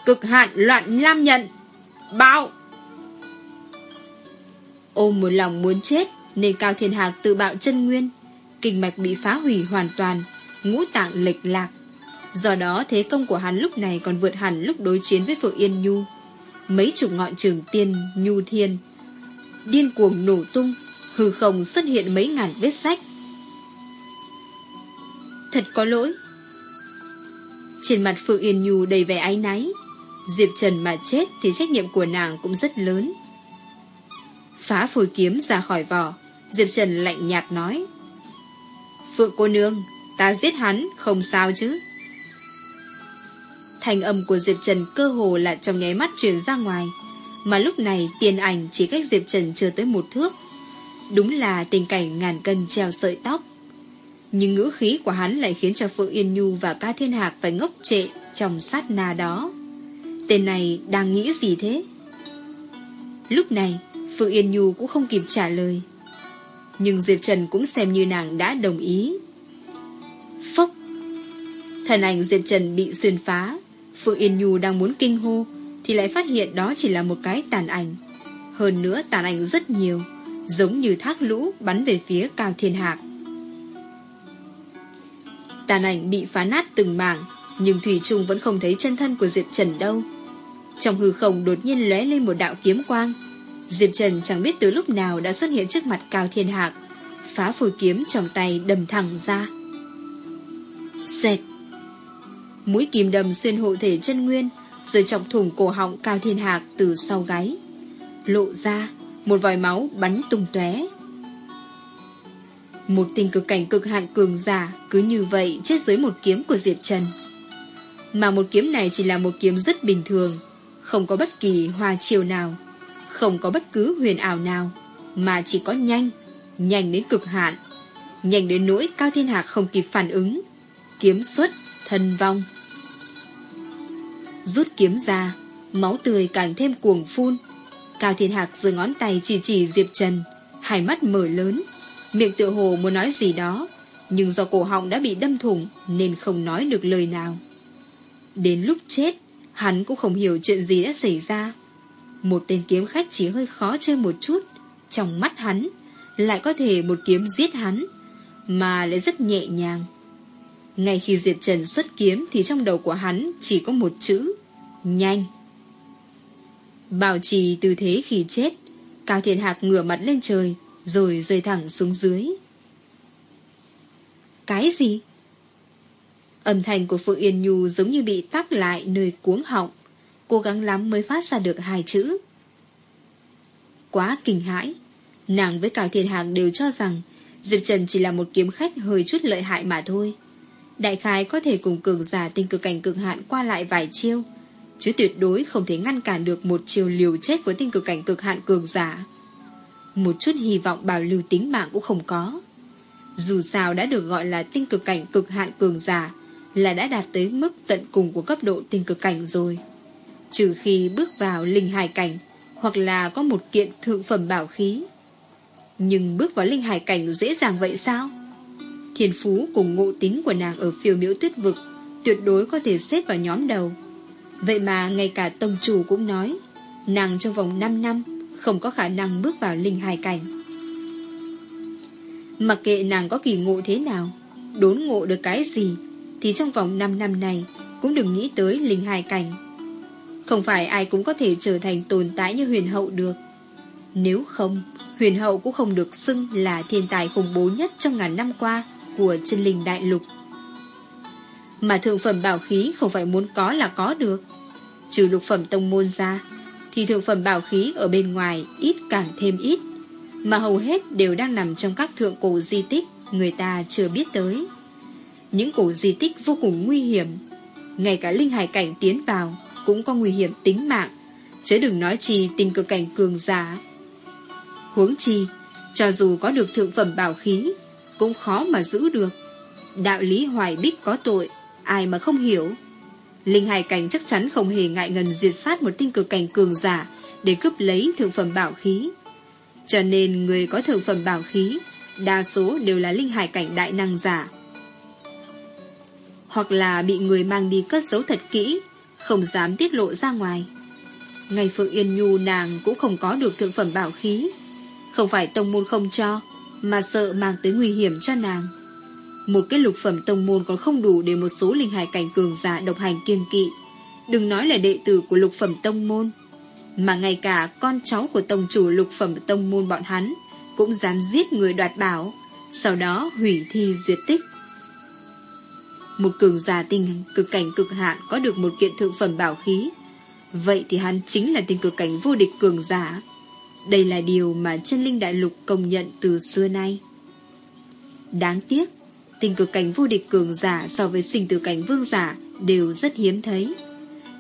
Speaker 1: Cực hạn loạn lam nhận. Bạo! Ôm một lòng muốn chết, nên Cao Thiên Hạc tự bạo chân nguyên. Kinh mạch bị phá hủy hoàn toàn, ngũ tạng lệch lạc, Do đó thế công của hắn lúc này còn vượt hẳn lúc đối chiến với Phượng Yên Nhu. Mấy chục ngọn trường tiên Nhu Thiên điên cuồng nổ tung, hư không xuất hiện mấy ngàn vết sách. Thật có lỗi. Trên mặt Phượng Yên Nhu đầy vẻ áy náy. Diệp Trần mà chết thì trách nhiệm của nàng cũng rất lớn. Phá phổi kiếm ra khỏi vỏ, Diệp Trần lạnh nhạt nói. Phượng cô nương, ta giết hắn, không sao chứ. Thành âm của Diệp Trần cơ hồ là trong nháy mắt truyền ra ngoài. Mà lúc này tiền ảnh chỉ cách Diệp Trần chưa tới một thước. Đúng là tình cảnh ngàn cân treo sợi tóc. Nhưng ngữ khí của hắn lại khiến cho Phượng Yên Nhu và ca thiên hạc phải ngốc trệ trong sát na đó. Tên này đang nghĩ gì thế? Lúc này, Phượng Yên Nhu cũng không kịp trả lời. Nhưng Diệp Trần cũng xem như nàng đã đồng ý. Phốc! Thần ảnh Diệp Trần bị xuyên phá, Phương Yên Nhu đang muốn kinh hô Thì lại phát hiện đó chỉ là một cái tàn ảnh Hơn nữa tàn ảnh rất nhiều, giống như thác lũ bắn về phía Cao Thiên Hạc. Tàn ảnh bị phá nát từng mảng, nhưng Thủy Trung vẫn không thấy chân thân của Diệp Trần đâu. Trong hư không đột nhiên lóe lên một đạo kiếm quang. Diệp Trần chẳng biết từ lúc nào đã xuất hiện trước mặt Cao Thiên Hạc, phá phổi kiếm trong tay đầm thẳng ra. Xẹt! Mũi kìm đầm xuyên hộ thể chân nguyên, rồi chọc thủng cổ họng Cao Thiên Hạc từ sau gáy. Lộ ra, một vòi máu bắn tung tóe. Một tình cực cảnh cực hạn cường giả cứ như vậy chết dưới một kiếm của Diệp Trần. Mà một kiếm này chỉ là một kiếm rất bình thường, không có bất kỳ hoa chiều nào, không có bất cứ huyền ảo nào, mà chỉ có nhanh, nhanh đến cực hạn, nhanh đến nỗi Cao Thiên Hạc không kịp phản ứng, kiếm xuất, thân vong. Rút kiếm ra, máu tươi càng thêm cuồng phun. Cao Thiên Hạc giơ ngón tay chỉ chỉ Diệp Trần, hai mắt mở lớn, miệng tựa hồ muốn nói gì đó, nhưng do cổ họng đã bị đâm thủng nên không nói được lời nào. Đến lúc chết, hắn cũng không hiểu chuyện gì đã xảy ra. Một tên kiếm khách chỉ hơi khó chơi một chút, trong mắt hắn, lại có thể một kiếm giết hắn, mà lại rất nhẹ nhàng. Ngay khi Diệp Trần xuất kiếm thì trong đầu của hắn chỉ có một chữ, nhanh. Bảo trì tư thế khi chết, Cao Thiên Hạc ngửa mặt lên trời, rồi rơi thẳng xuống dưới. Cái gì? Âm thanh của Phượng Yên Nhu giống như bị tắc lại nơi cuống họng, cố gắng lắm mới phát ra được hai chữ. Quá kinh hãi, nàng với Cao Thiên Hạc đều cho rằng Diệp Trần chỉ là một kiếm khách hơi chút lợi hại mà thôi. Đại khái có thể cùng cường giả tinh cực cảnh cực hạn qua lại vài chiêu, chứ tuyệt đối không thể ngăn cản được một chiều liều chết của tinh cực cảnh cực hạn cường giả. Một chút hy vọng bảo lưu tính mạng cũng không có. Dù sao đã được gọi là tinh cực cảnh cực hạn cường giả, là đã đạt tới mức tận cùng của cấp độ tinh cực cảnh rồi. Trừ khi bước vào linh hải cảnh, hoặc là có một kiện thượng phẩm bảo khí. Nhưng bước vào linh hải cảnh dễ dàng vậy sao? Thiên phú cùng ngộ tính của nàng ở phiêu miễu tuyết vực tuyệt đối có thể xếp vào nhóm đầu. Vậy mà ngay cả tông chủ cũng nói nàng trong vòng 5 năm không có khả năng bước vào linh hài cảnh. Mặc kệ nàng có kỳ ngộ thế nào, đốn ngộ được cái gì, thì trong vòng 5 năm này cũng đừng nghĩ tới linh hài cảnh. Không phải ai cũng có thể trở thành tồn tại như huyền hậu được. Nếu không, huyền hậu cũng không được xưng là thiên tài khủng bố nhất trong ngàn năm qua của chân linh đại lục. Mà thượng phẩm bảo khí không phải muốn có là có được. Trừ lục phẩm tông môn ra, thì thượng phẩm bảo khí ở bên ngoài ít càng thêm ít, mà hầu hết đều đang nằm trong các thượng cổ di tích người ta chưa biết tới. Những cổ di tích vô cùng nguy hiểm, ngay cả linh hải cảnh tiến vào cũng có nguy hiểm tính mạng, chứ đừng nói chi tình cực cảnh cường giả. Huống chi, cho dù có được thượng phẩm bảo khí, cũng khó mà giữ được. Đạo lý hoài bích có tội, ai mà không hiểu. Linh hải cảnh chắc chắn không hề ngại ngần diệt sát một tinh cực cảnh cường giả để cướp lấy thượng phẩm bảo khí. Cho nên người có thượng phẩm bảo khí, đa số đều là linh hải cảnh đại năng giả. Hoặc là bị người mang đi cất giấu thật kỹ, không dám tiết lộ ra ngoài. Ngày Phượng Yên Nhu nàng cũng không có được thượng phẩm bảo khí. Không phải tông môn không cho, mà sợ mang tới nguy hiểm cho nàng. Một cái lục phẩm tông môn còn không đủ để một số linh hải cảnh cường giả độc hành kiên kỵ. Đừng nói là đệ tử của lục phẩm tông môn, mà ngay cả con cháu của tông chủ lục phẩm tông môn bọn hắn cũng dám giết người đoạt bảo, sau đó hủy thi diệt tích. Một cường giả tinh cực cảnh cực hạn có được một kiện thượng phẩm bảo khí, vậy thì hắn chính là tinh cực cảnh vô địch cường giả. Đây là điều mà chân linh đại lục công nhận từ xưa nay. Đáng tiếc, tình cực cảnh vô địch cường giả so với sinh tử cảnh vương giả đều rất hiếm thấy.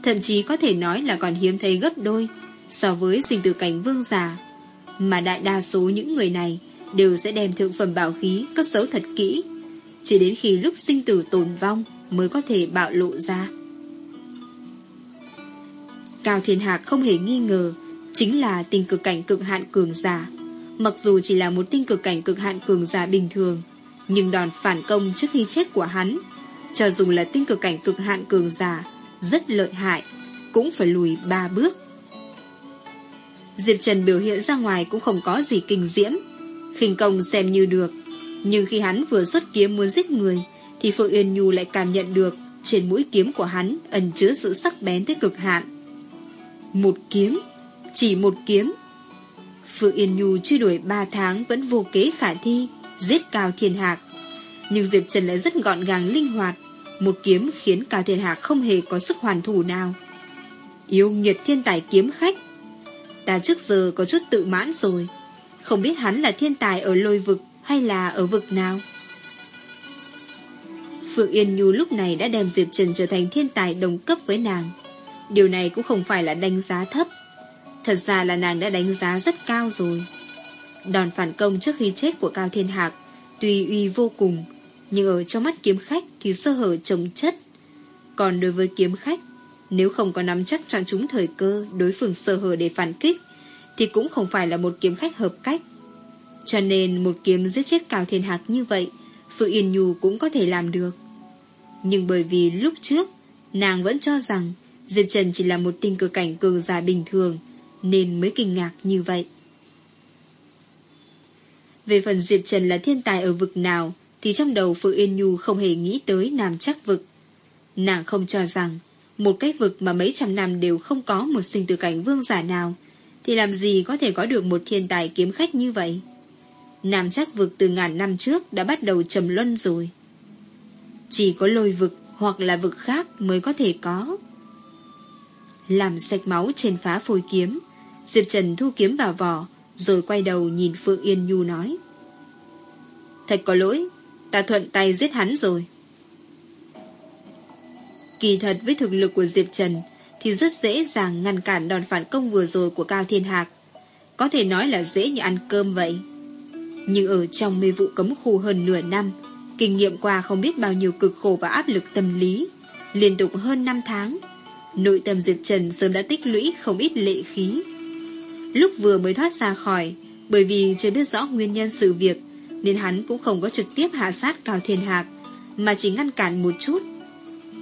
Speaker 1: Thậm chí có thể nói là còn hiếm thấy gấp đôi so với sinh tử cảnh vương giả. Mà đại đa số những người này đều sẽ đem thượng phẩm bảo khí cất giấu thật kỹ. Chỉ đến khi lúc sinh tử tồn vong mới có thể bạo lộ ra. Cao Thiên Hạc không hề nghi ngờ chính là tinh cực cảnh cực hạn cường giả. Mặc dù chỉ là một tinh cực cảnh cực hạn cường giả bình thường, nhưng đòn phản công trước khi chết của hắn, cho dù là tinh cực cảnh cực hạn cường giả, rất lợi hại, cũng phải lùi ba bước. Diệp Trần biểu hiện ra ngoài cũng không có gì kinh diễm. khinh công xem như được. Nhưng khi hắn vừa xuất kiếm muốn giết người, thì Phượng Yên Nhu lại cảm nhận được trên mũi kiếm của hắn ẩn chứa sự sắc bén tới cực hạn. Một kiếm, chỉ một kiếm. Phượng Yên Nhu truy đuổi ba tháng vẫn vô kế khả thi, giết Cao Thiên Hạc. Nhưng Diệp Trần lại rất gọn gàng linh hoạt, một kiếm khiến Cao Thiên Hạc không hề có sức hoàn thủ nào. Yêu nghiệt thiên tài kiếm khách. Ta trước giờ có chút tự mãn rồi, không biết hắn là thiên tài ở lôi vực hay là ở vực nào. Phượng Yên Nhu lúc này đã đem Diệp Trần trở thành thiên tài đồng cấp với nàng. Điều này cũng không phải là đánh giá thấp. Thật ra là nàng đã đánh giá rất cao rồi. Đòn phản công trước khi chết của Cao Thiên Hạc tuy uy vô cùng, nhưng ở trong mắt kiếm khách thì sơ hở trồng chất. Còn đối với kiếm khách, nếu không có nắm chắc chọn chúng thời cơ đối phương sơ hở để phản kích, thì cũng không phải là một kiếm khách hợp cách. Cho nên một kiếm giết chết Cao Thiên Hạc như vậy, Phượng Yên Nhu cũng có thể làm được. Nhưng bởi vì lúc trước, nàng vẫn cho rằng Diệp Trần chỉ là một tinh cờ cảnh cường giả bình thường, nên mới kinh ngạc như vậy. Về phần Diệp Trần là thiên tài ở vực nào, thì trong đầu Phượng Yên Nhu không hề nghĩ tới Nam chắc vực. Nàng không cho rằng, một cái vực mà mấy trăm năm đều không có một sinh tử cảnh vương giả nào, thì làm gì có thể có được một thiên tài kiếm khách như vậy? Nam chắc vực từ ngàn năm trước đã bắt đầu trầm luân rồi. Chỉ có lôi vực hoặc là vực khác mới có thể có. Làm sạch máu trên phá phôi kiếm, Diệp Trần thu kiếm vào vỏ, rồi quay đầu nhìn Phượng Yên Nhu nói. Thật có lỗi, ta thuận tay giết hắn rồi. Kỳ thật với thực lực của Diệp Trần thì rất dễ dàng ngăn cản đòn phản công vừa rồi của Cao Thiên Hạc. Có thể nói là dễ như ăn cơm vậy. Nhưng ở trong mê vụ cấm khu hơn nửa năm, kinh nghiệm qua không biết bao nhiêu cực khổ và áp lực tâm lý, liên tục hơn 5 tháng, nội tâm Diệp Trần sớm đã tích lũy không ít lệ khí. Lúc vừa mới thoát ra khỏi, bởi vì chưa biết rõ nguyên nhân sự việc, nên hắn cũng không có trực tiếp hạ sát Cao Thiên Hạc, mà chỉ ngăn cản một chút.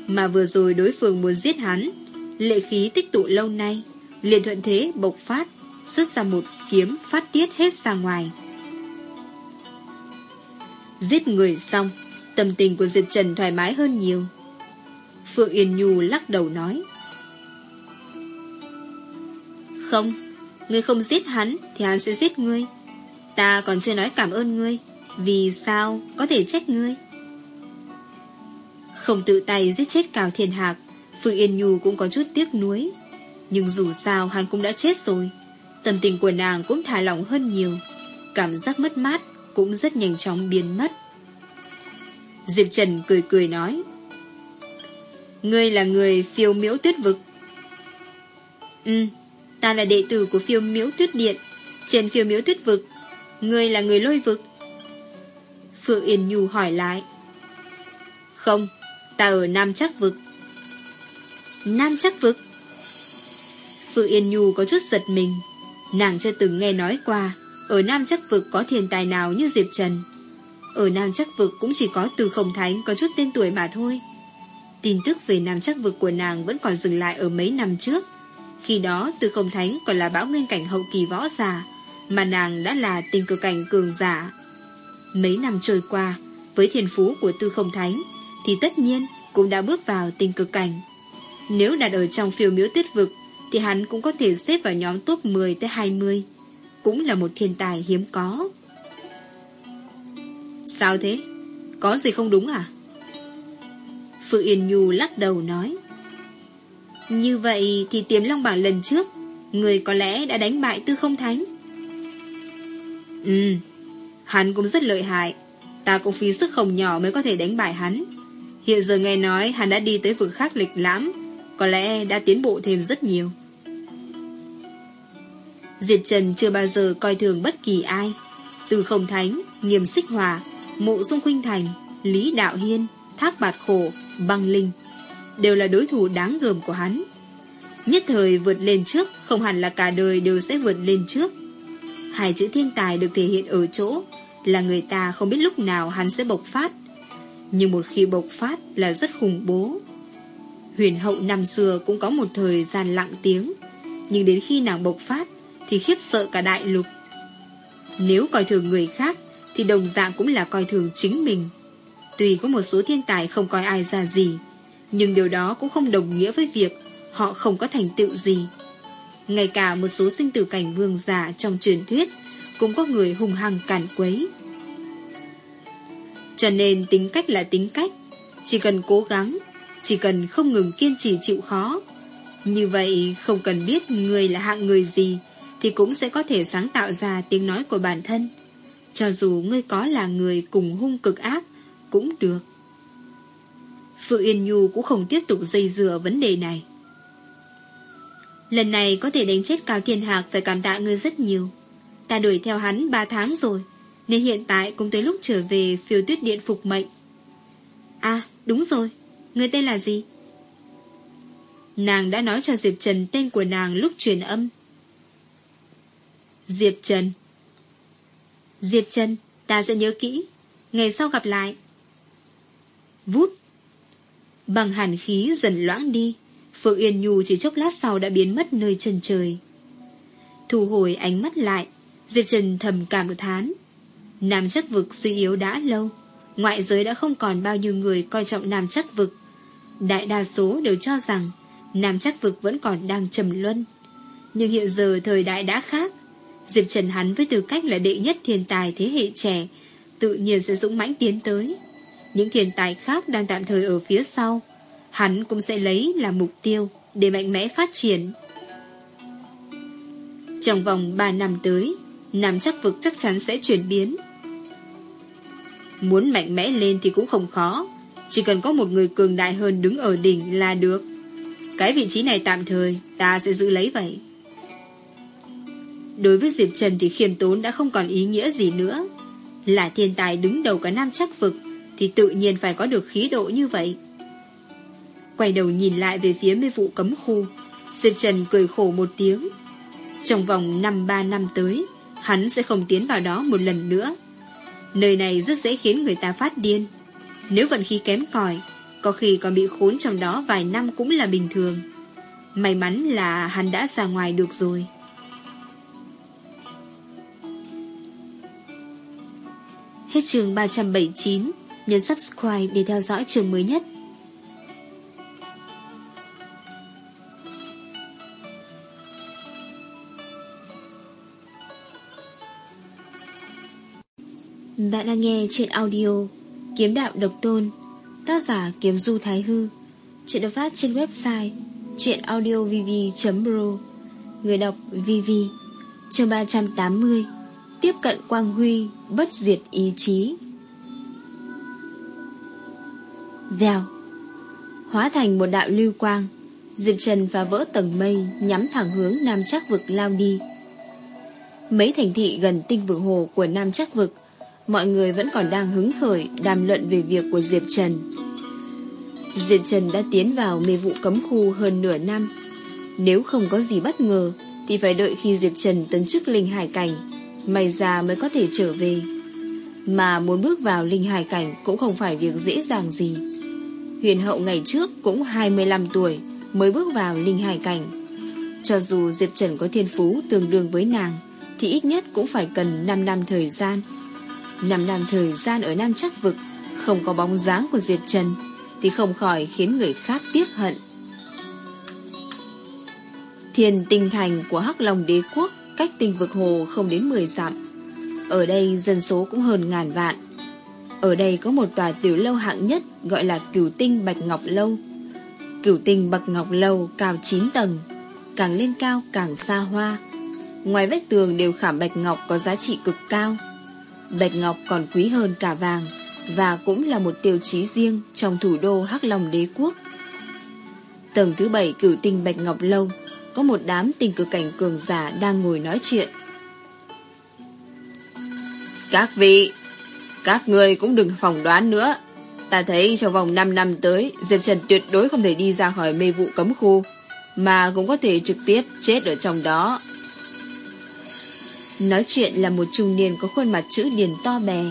Speaker 1: Mà vừa rồi đối phương muốn giết hắn, lệ khí tích tụ lâu nay, liền thuận thế bộc phát, xuất ra một kiếm phát tiết hết ra ngoài. Giết người xong, tâm tình của Diệp Trần thoải mái hơn nhiều. Phượng Yên Nhu lắc đầu nói. Không, ngươi không giết hắn thì hắn sẽ giết ngươi. Ta còn chưa nói cảm ơn ngươi, vì sao có thể trách ngươi? Không tự tay giết chết Cao Thiên Hạc, Phương Yên Nhu cũng có chút tiếc nuối. Nhưng dù sao hắn cũng đã chết rồi, tâm tình của nàng cũng thả lỏng hơn nhiều. Cảm giác mất mát cũng rất nhanh chóng biến mất. Diệp Trần cười cười nói Ngươi là người phiêu miễu tuyết vực Ừ Ta là đệ tử của phiêu miễu tuyết điện. Trên phiêu miễu tuyết vực, Ngươi là người lôi vực. Phượng Yên Nhu hỏi lại. Không, Ta ở Nam Chắc vực. Nam Chắc vực? Phượng Yên Nhu có chút giật mình. Nàng chưa từng nghe nói qua, Ở Nam Chắc vực có thiên tài nào như Diệp Trần. Ở Nam Chắc vực cũng chỉ có từ không thánh Có chút tên tuổi mà thôi. Tin tức về Nam Chắc vực của nàng Vẫn còn dừng lại ở mấy năm trước. Khi đó, tư không thánh còn là bão nguyên cảnh hậu kỳ võ giả, Mà nàng đã là tình cờ cảnh cường giả Mấy năm trôi qua, Với thiền phú của tư không thánh, Thì tất nhiên cũng đã bước vào tình cực cảnh Nếu đặt ở trong phiêu miếu tuyết vực, thì hắn cũng có thể xếp vào nhóm top 10 tới 20. Cũng là một thiên tài hiếm có. Sao thế? Có gì không đúng à? Phượng Yên Nhu lắc đầu nói. Như vậy thì tiềm long bảng lần trước, người có lẽ đã đánh bại tư không thánh. Ừ, hắn cũng rất lợi hại. Ta cũng phí sức không nhỏ mới có thể đánh bại hắn. Hiện giờ nghe nói hắn đã đi tới vực khác lịch lãm, có lẽ đã tiến bộ thêm rất nhiều. Diệp Trần chưa bao giờ coi thường bất kỳ ai. Từ không thánh, nghiêm xích hòa, mộ dung khuynh thành, lý đạo hiên, thác bạt khổ, băng linh. Đều là đối thủ đáng gờm của hắn. Nhất thời vượt lên trước không hẳn là cả đời đều sẽ vượt lên trước. Hai chữ thiên tài được thể hiện ở chỗ là người ta không biết lúc nào hắn sẽ bộc phát. Nhưng một khi bộc phát là rất khủng bố. Huyền hậu năm xưa cũng có một thời gian lặng tiếng, nhưng đến khi nàng bộc phát thì khiếp sợ cả đại lục. Nếu coi thường người khác thì đồng dạng cũng là coi thường chính mình. Tuy có một số thiên tài không coi ai ra gì, nhưng điều đó cũng không đồng nghĩa với việc họ không có thành tựu gì. Ngay cả một số sinh tử cảnh vương giả trong truyền thuyết cũng có người hung hăng cản quấy. Cho nên tính cách là tính cách, chỉ cần cố gắng, chỉ cần không ngừng kiên trì chịu khó. Như vậy không cần biết người là hạng người gì thì cũng sẽ có thể sáng tạo ra tiếng nói của bản thân. Cho dù ngươi có là người cùng hung cực ác, cũng được. Phượng Yên Nhu cũng không tiếp tục dây dừa vấn đề này. Lần này có thể đánh chết Cao Thiên Hạc phải cảm tạ ngươi rất nhiều. Ta đuổi theo hắn 3 tháng rồi, nên hiện tại cũng tới lúc trở về phiêu tuyết điện phục mệnh. À, đúng rồi, người tên là gì? Nàng đã nói cho Diệp Trần tên của nàng lúc truyền âm. Diệp Trần Diệp Trần, ta sẽ nhớ kỹ. Ngày sau gặp lại. Vút. Bằng hàn khí dần loãng đi. Phượng Yên Nhu chỉ chốc lát sau đã biến mất nơi chân trời. Thu hồi ánh mắt lại, Diệp Trần thầm cảm thán. Nam chắc vực suy yếu đã lâu. Ngoại giới đã không còn bao nhiêu người coi trọng nam chắc vực. Đại đa số đều cho rằng nam chắc vực vẫn còn đang trầm luân. Nhưng hiện giờ thời đại đã khác. Diệp Trần hắn với tư cách là đệ nhất thiên tài thế hệ trẻ, tự nhiên sẽ dũng mãnh tiến tới. Những thiên tài khác đang tạm thời ở phía sau, hắn cũng sẽ lấy là mục tiêu để mạnh mẽ phát triển. Trong vòng 3 năm tới, Nam chắc vực chắc chắn sẽ chuyển biến. Muốn mạnh mẽ lên thì cũng không khó, chỉ cần có một người cường đại hơn đứng ở đỉnh là được. Cái vị trí này tạm thời, ta sẽ giữ lấy vậy. Đối với Diệp Trần thì khiêm tốn đã không còn ý nghĩa gì nữa. Là thiên tài đứng đầu cả nam chắc vực thì tự nhiên phải có được khí độ như vậy. Quay đầu nhìn lại về phía mê vụ cấm khu, Diệp Trần cười khổ một tiếng. Trong vòng năm ba năm tới, hắn sẽ không tiến vào đó một lần nữa. Nơi này rất dễ khiến người ta phát điên. Nếu vận khí kém cỏi, có khi còn bị khốn trong đó vài năm cũng là bình thường. May mắn là hắn đã ra ngoài được rồi. Hết trường 379, nhấn subscribe để theo dõi trường mới nhất. Bạn đang nghe chuyện audio Kiếm đạo độc tôn Tác giả Kiếm Du Thái Hư Chuyện được phát trên website chuyenaudiovv.pro Người đọc VV Chương 380 tiếp cận quang huy, bất diệt ý chí. Vèo, hóa thành một đạo lưu quang, Diệp Trần phá vỡ tầng mây, nhắm thẳng hướng Nam Chắc Vực lao đi. Mấy thành thị gần tinh vực hồ của Nam Chắc Vực, mọi người vẫn còn đang hứng khởi đàm luận về việc của Diệp Trần. Diệp Trần đã tiến vào mê vụ cấm khu hơn nửa năm. Nếu không có gì bất ngờ, thì phải đợi khi Diệp Trần tấn chức linh hải cảnh May ra mới có thể trở về Mà muốn bước vào linh hải cảnh Cũng không phải việc dễ dàng gì Huyền hậu ngày trước cũng 25 tuổi, Mới bước vào linh hải cảnh Cho dù Diệp Trần có thiên phú Tương đương với nàng, Thì ít nhất cũng phải cần 5 năm thời gian 5 năm thời gian ở Nam Chắc Vực, Không có bóng dáng của Diệp Trần, Thì không khỏi khiến người khác tiếc hận Thiền tinh thành của Hắc Long đế quốc cách tinh vực hồ không đến 10 dặm. Ở đây dân số cũng hơn ngàn vạn. Ở đây có một tòa tiểu lâu hạng nhất gọi là Cửu Tinh Bạch Ngọc Lâu. Cửu Tinh Bạch Ngọc Lâu cao 9 tầng, càng lên cao càng xa hoa. Ngoài vách tường đều khảm bạch ngọc có giá trị cực cao. Bạch ngọc còn quý hơn cả vàng và cũng là một tiêu chí riêng trong thủ đô Hắc Long Đế Quốc. Tầng thứ bảy Cửu Tinh Bạch Ngọc Lâu có một đám tình cực cảnh cường giả đang ngồi nói chuyện. Các vị, các người cũng đừng phỏng đoán nữa. Ta thấy trong vòng 5 năm tới, Diệp Trần tuyệt đối không thể đi ra khỏi mê vụ cấm khu, mà cũng có thể trực tiếp chết ở trong đó. Nói chuyện là một trung niên có khuôn mặt chữ điền to bè,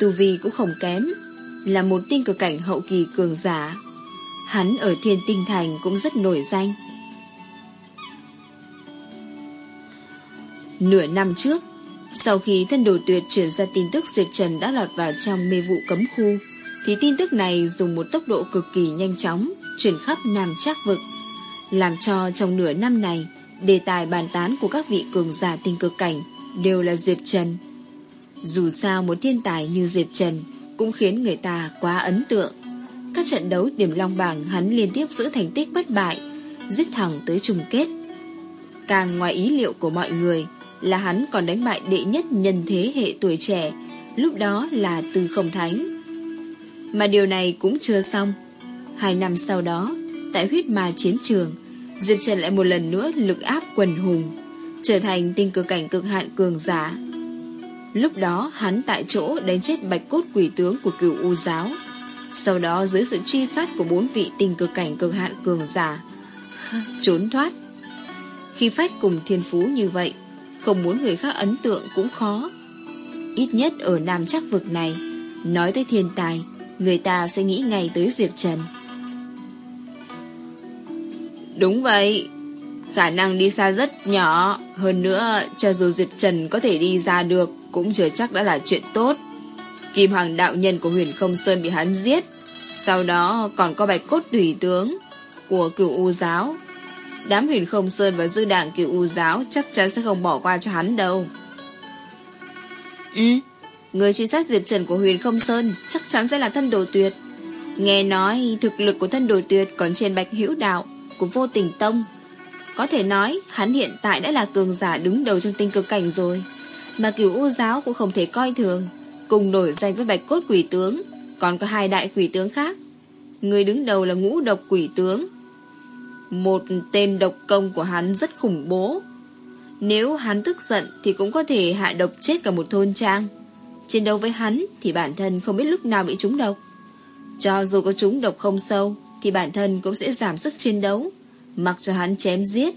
Speaker 1: tu vi cũng không kém, là một tinh cực cảnh hậu kỳ cường giả. Hắn ở thiên tinh thành cũng rất nổi danh. Nửa năm trước, sau khi thân đồ tuyệt chuyển ra tin tức Diệp Trần đã lọt vào trong mê vụ cấm khu, thì tin tức này dùng một tốc độ cực kỳ nhanh chóng, chuyển khắp Nam Trác Vực, làm cho trong nửa năm này, đề tài bàn tán của các vị cường giả tinh cực cảnh đều là Diệp Trần. Dù sao một thiên tài như Diệp Trần cũng khiến người ta quá ấn tượng. Các trận đấu điểm long bảng hắn liên tiếp giữ thành tích bất bại, dứt thẳng tới chung kết. Càng ngoài ý liệu của mọi người là hắn còn đánh bại đệ nhất nhân thế hệ tuổi trẻ, lúc đó là Từ Không Thánh. Mà điều này cũng chưa xong. Hai năm sau đó, tại huyết ma chiến trường, Diệp Trần lại một lần nữa lực áp quần hùng, trở thành tinh cực cảnh cực hạn cường giả. Lúc đó hắn tại chỗ đánh chết bạch cốt quỷ tướng của cửu U giáo. Sau đó dưới sự truy sát của bốn vị tinh cực cảnh cực hạn cường giả, trốn thoát. Khi phách cùng thiên phú như vậy, không muốn người khác ấn tượng cũng khó. Ít nhất ở Nam chắc vực này, nói tới thiên tài, người ta sẽ nghĩ ngay tới Diệp Trần. Đúng vậy, khả năng đi xa rất nhỏ, hơn nữa cho dù Diệp Trần có thể đi ra được cũng chưa chắc đã là chuyện tốt. Kim Hoàng đạo nhân của huyền không Sơn bị hắn giết, sau đó còn có bạch cốt tùy tướng của cửu U giáo. Đám huyền không Sơn và dư đảng cửu U giáo chắc chắn sẽ không bỏ qua cho hắn đâu. Ừ, người truy sát Diệp Trần của huyền không Sơn chắc chắn sẽ là thân đồ tuyệt. Nghe nói thực lực của thân đồ tuyệt còn trên bạch hữu đạo của vô tình tông. Có thể nói hắn hiện tại đã là cường giả đứng đầu trong tinh cực cảnh rồi. Mà cửu u giáo cũng không thể coi thường. Cùng nổi danh với bạch cốt quỷ tướng. Còn có hai đại quỷ tướng khác. Người đứng đầu là ngũ độc quỷ tướng. Một tên độc công của hắn rất khủng bố. Nếu hắn tức giận thì cũng có thể hạ độc chết cả một thôn trang. Chiến đấu với hắn thì bản thân không biết lúc nào bị trúng độc. Cho dù có trúng độc không sâu thì bản thân cũng sẽ giảm sức chiến đấu, mặc cho hắn chém giết.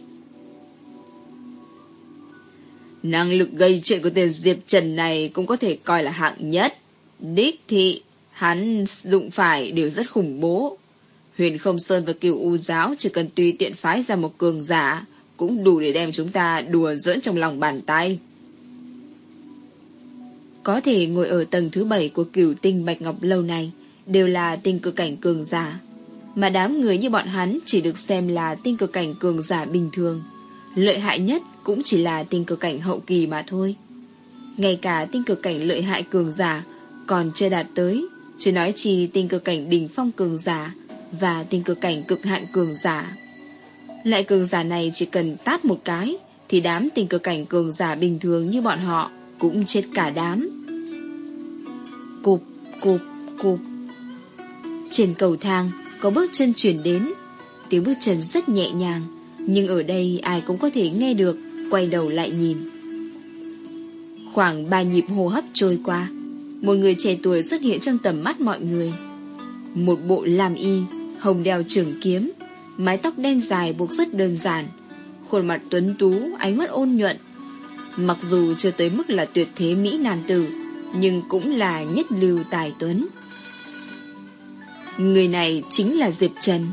Speaker 1: Năng lực gây chuyện của tên Diệp Trần này cũng có thể coi là hạng nhất. Đích thị, hắn dụng phải đều rất khủng bố. Huyền Không Sơn và Cựu U Giáo chỉ cần tùy tiện phái ra một cường giả, cũng đủ để đem chúng ta đùa giỡn trong lòng bàn tay. Có thể ngồi ở tầng thứ bảy của cửu tinh Bạch Ngọc lâu này đều là tinh cực cảnh cường giả mà đám người như bọn hắn chỉ được xem là tinh cực cảnh cường giả bình thường. Lợi hại nhất cũng chỉ là tinh cực cảnh hậu kỳ mà thôi. Ngay cả tinh cực cảnh lợi hại cường giả còn chưa đạt tới, chưa nói chi tinh cực cảnh đỉnh phong cường giả và tình cực cảnh cực hạn cường giả. Loại cường giả này chỉ cần tát một cái thì đám tình cực cảnh cường giả bình thường như bọn họ cũng chết cả đám. Cục, cục, cục. Trên cầu thang, có bước chân chuyển đến. Tiếng bước chân rất nhẹ nhàng, nhưng ở đây ai cũng có thể nghe được, quay đầu lại nhìn. Khoảng ba nhịp hô hấp trôi qua, một người trẻ tuổi xuất hiện trong tầm mắt mọi người. Một bộ làm y, hồng đeo trường kiếm, mái tóc đen dài buộc rất đơn giản, khuôn mặt tuấn tú, ánh mắt ôn nhuận. Mặc dù chưa tới mức là tuyệt thế Mỹ Nam Tử, nhưng cũng là nhất lưu tài tuấn. Người này chính là Diệp Trần.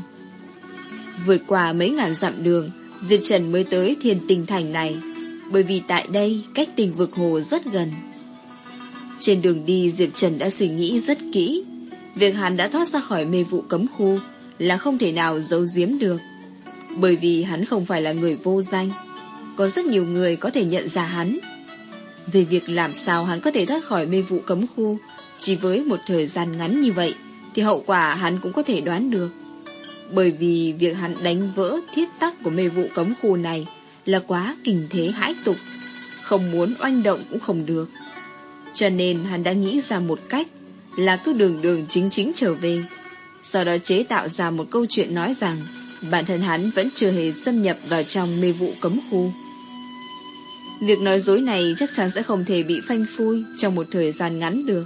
Speaker 1: Vượt qua mấy ngàn dặm đường, Diệp Trần mới tới thiên tình thành này, bởi vì tại đây cách tình vực hồ rất gần. Trên đường đi Diệp Trần đã suy nghĩ rất kỹ, việc hắn đã thoát ra khỏi mê vụ cấm khu là không thể nào giấu giếm được, bởi vì hắn không phải là người vô danh, có rất nhiều người có thể nhận ra hắn. Về việc làm sao hắn có thể thoát khỏi mê vụ cấm khu chỉ với một thời gian ngắn như vậy, thì hậu quả hắn cũng có thể đoán được. Bởi vì việc hắn đánh vỡ thiết tắc của mê vụ cấm khu này là quá kinh thế hãi tục, không muốn oanh động cũng không được. Cho nên hắn đã nghĩ ra một cách là cứ đường đường chính chính trở về, sau đó chế tạo ra một câu chuyện nói rằng, bản thân hắn vẫn chưa hề xâm nhập vào trong mê vụ cấm khu. Việc nói dối này chắc chắn sẽ không thể bị phanh phui trong một thời gian ngắn được.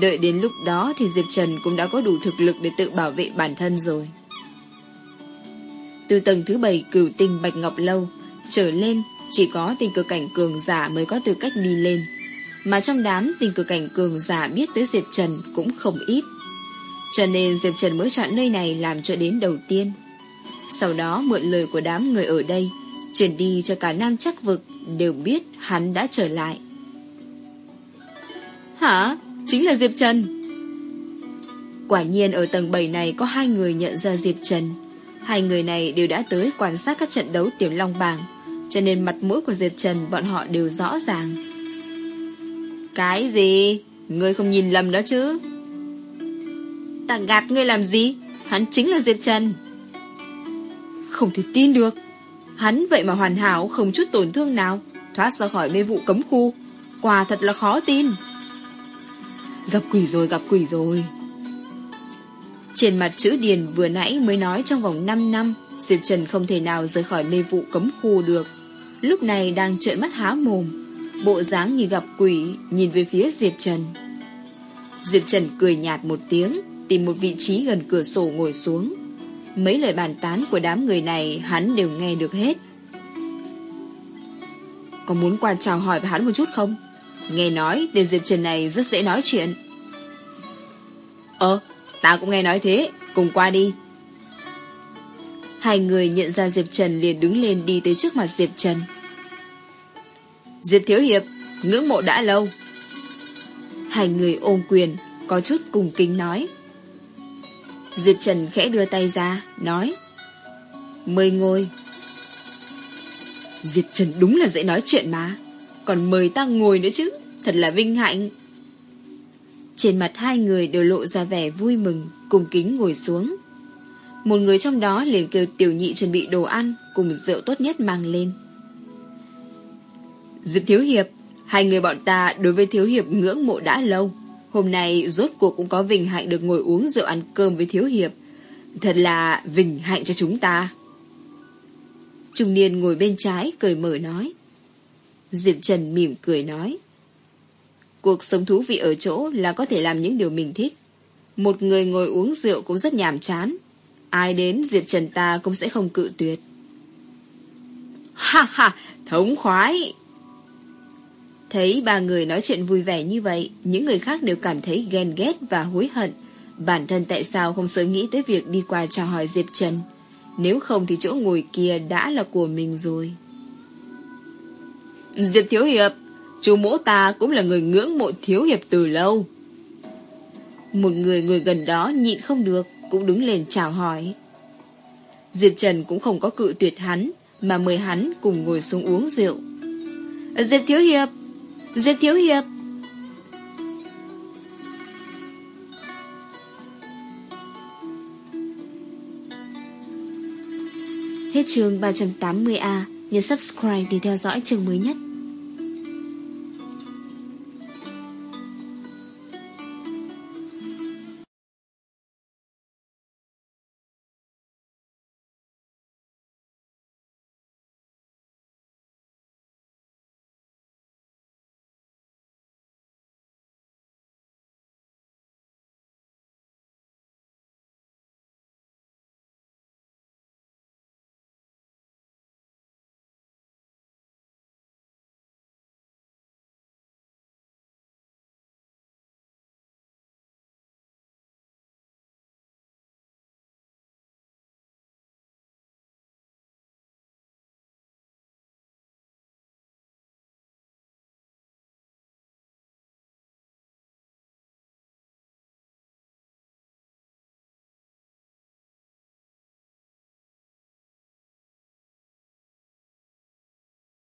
Speaker 1: Đợi đến lúc đó thì Diệp Trần cũng đã có đủ thực lực để tự bảo vệ bản thân rồi. Từ tầng thứ bảy cửu tinh Bạch Ngọc Lâu, trở lên chỉ có tình cờ cảnh cường giả mới có tư cách đi lên. Mà trong đám tình cờ cảnh cường giả biết tới Diệp Trần cũng không ít. Cho nên Diệp Trần mới chọn nơi này làm cho đến đầu tiên. Sau đó mượn lời của đám người ở đây, Chuyển đi cho cả Nam chắc vực Đều biết hắn đã trở lại Hả? Chính là Diệp Trần Quả nhiên ở tầng 7 này Có hai người nhận ra Diệp Trần Hai người này đều đã tới quan sát các trận đấu tiểu long bảng Cho nên mặt mũi của Diệp Trần Bọn họ đều rõ ràng Cái gì? Ngươi không nhìn lầm đó chứ Ta gạt ngươi làm gì? Hắn chính là Diệp Trần. Không thể tin được. Hắn vậy mà hoàn hảo, không chút tổn thương nào, Thoát ra khỏi mê vụ cấm khu. Quả thật là khó tin. Gặp quỷ rồi, gặp quỷ rồi. Trên mặt chữ điền vừa nãy mới nói trong vòng 5 năm, Diệp Trần không thể nào rời khỏi mê vụ cấm khu được. Lúc này đang trợn mắt há mồm, Bộ dáng như gặp quỷ, Nhìn về phía Diệp Trần. Diệp Trần cười nhạt một tiếng. Tìm một vị trí gần cửa sổ ngồi xuống. Mấy lời bàn tán của đám người này Hắn đều nghe được hết. Có muốn qua chào hỏi với hắn một chút không? Nghe nói Tên Diệp Trần này rất dễ nói chuyện. Ờ Ta cũng nghe nói thế. Cùng qua đi. Hai người nhận ra Diệp Trần liền đứng lên đi tới trước mặt Diệp Trần. Diệp Thiếu Hiệp, Ngưỡng mộ đã lâu. Hai người ôm quyền, Có chút cùng kính nói. Diệp Trần khẽ đưa tay ra, Nói, Mời ngồi. Diệp Trần đúng là dễ nói chuyện mà, Còn mời ta ngồi nữa chứ, Thật là vinh hạnh. Trên mặt hai người đều lộ ra vẻ vui mừng Cùng kính ngồi xuống. Một người trong đó liền kêu tiểu nhị chuẩn bị đồ ăn Cùng rượu tốt nhất mang lên. Diệp Thiếu Hiệp, Hai người bọn ta đối với Thiếu Hiệp ngưỡng mộ đã lâu Hôm nay rốt cuộc cũng có vinh hạnh được ngồi uống rượu ăn cơm với Thiếu Hiệp. Thật là vinh hạnh cho chúng ta. Trung niên ngồi bên trái cười mở nói. Diệp Trần mỉm cười nói. Cuộc sống thú vị ở chỗ là có thể làm những điều mình thích. Một người ngồi uống rượu cũng rất nhàm chán. Ai đến Diệp Trần ta cũng sẽ không cự tuyệt. Ha ha, thống khoái. Thấy ba người nói chuyện vui vẻ như vậy, những người khác đều cảm thấy ghen ghét và hối hận. Bản thân tại sao không sớm nghĩ tới việc đi qua chào hỏi Diệp Trần. Nếu không thì chỗ ngồi kia đã là của mình rồi. Diệp Thiếu Hiệp, chú mỗ ta cũng là người ngưỡng mộ Thiếu Hiệp từ lâu. Một người người gần đó nhịn không được, cũng đứng lên chào hỏi. Diệp Trần cũng không có cự tuyệt hắn, mà mời hắn cùng ngồi xuống uống rượu. Diệp Thiếu Hiệp, Diệp Thiếu Hiệp. Hết chương 380A Nhớ subscribe để theo dõi chương mới nhất.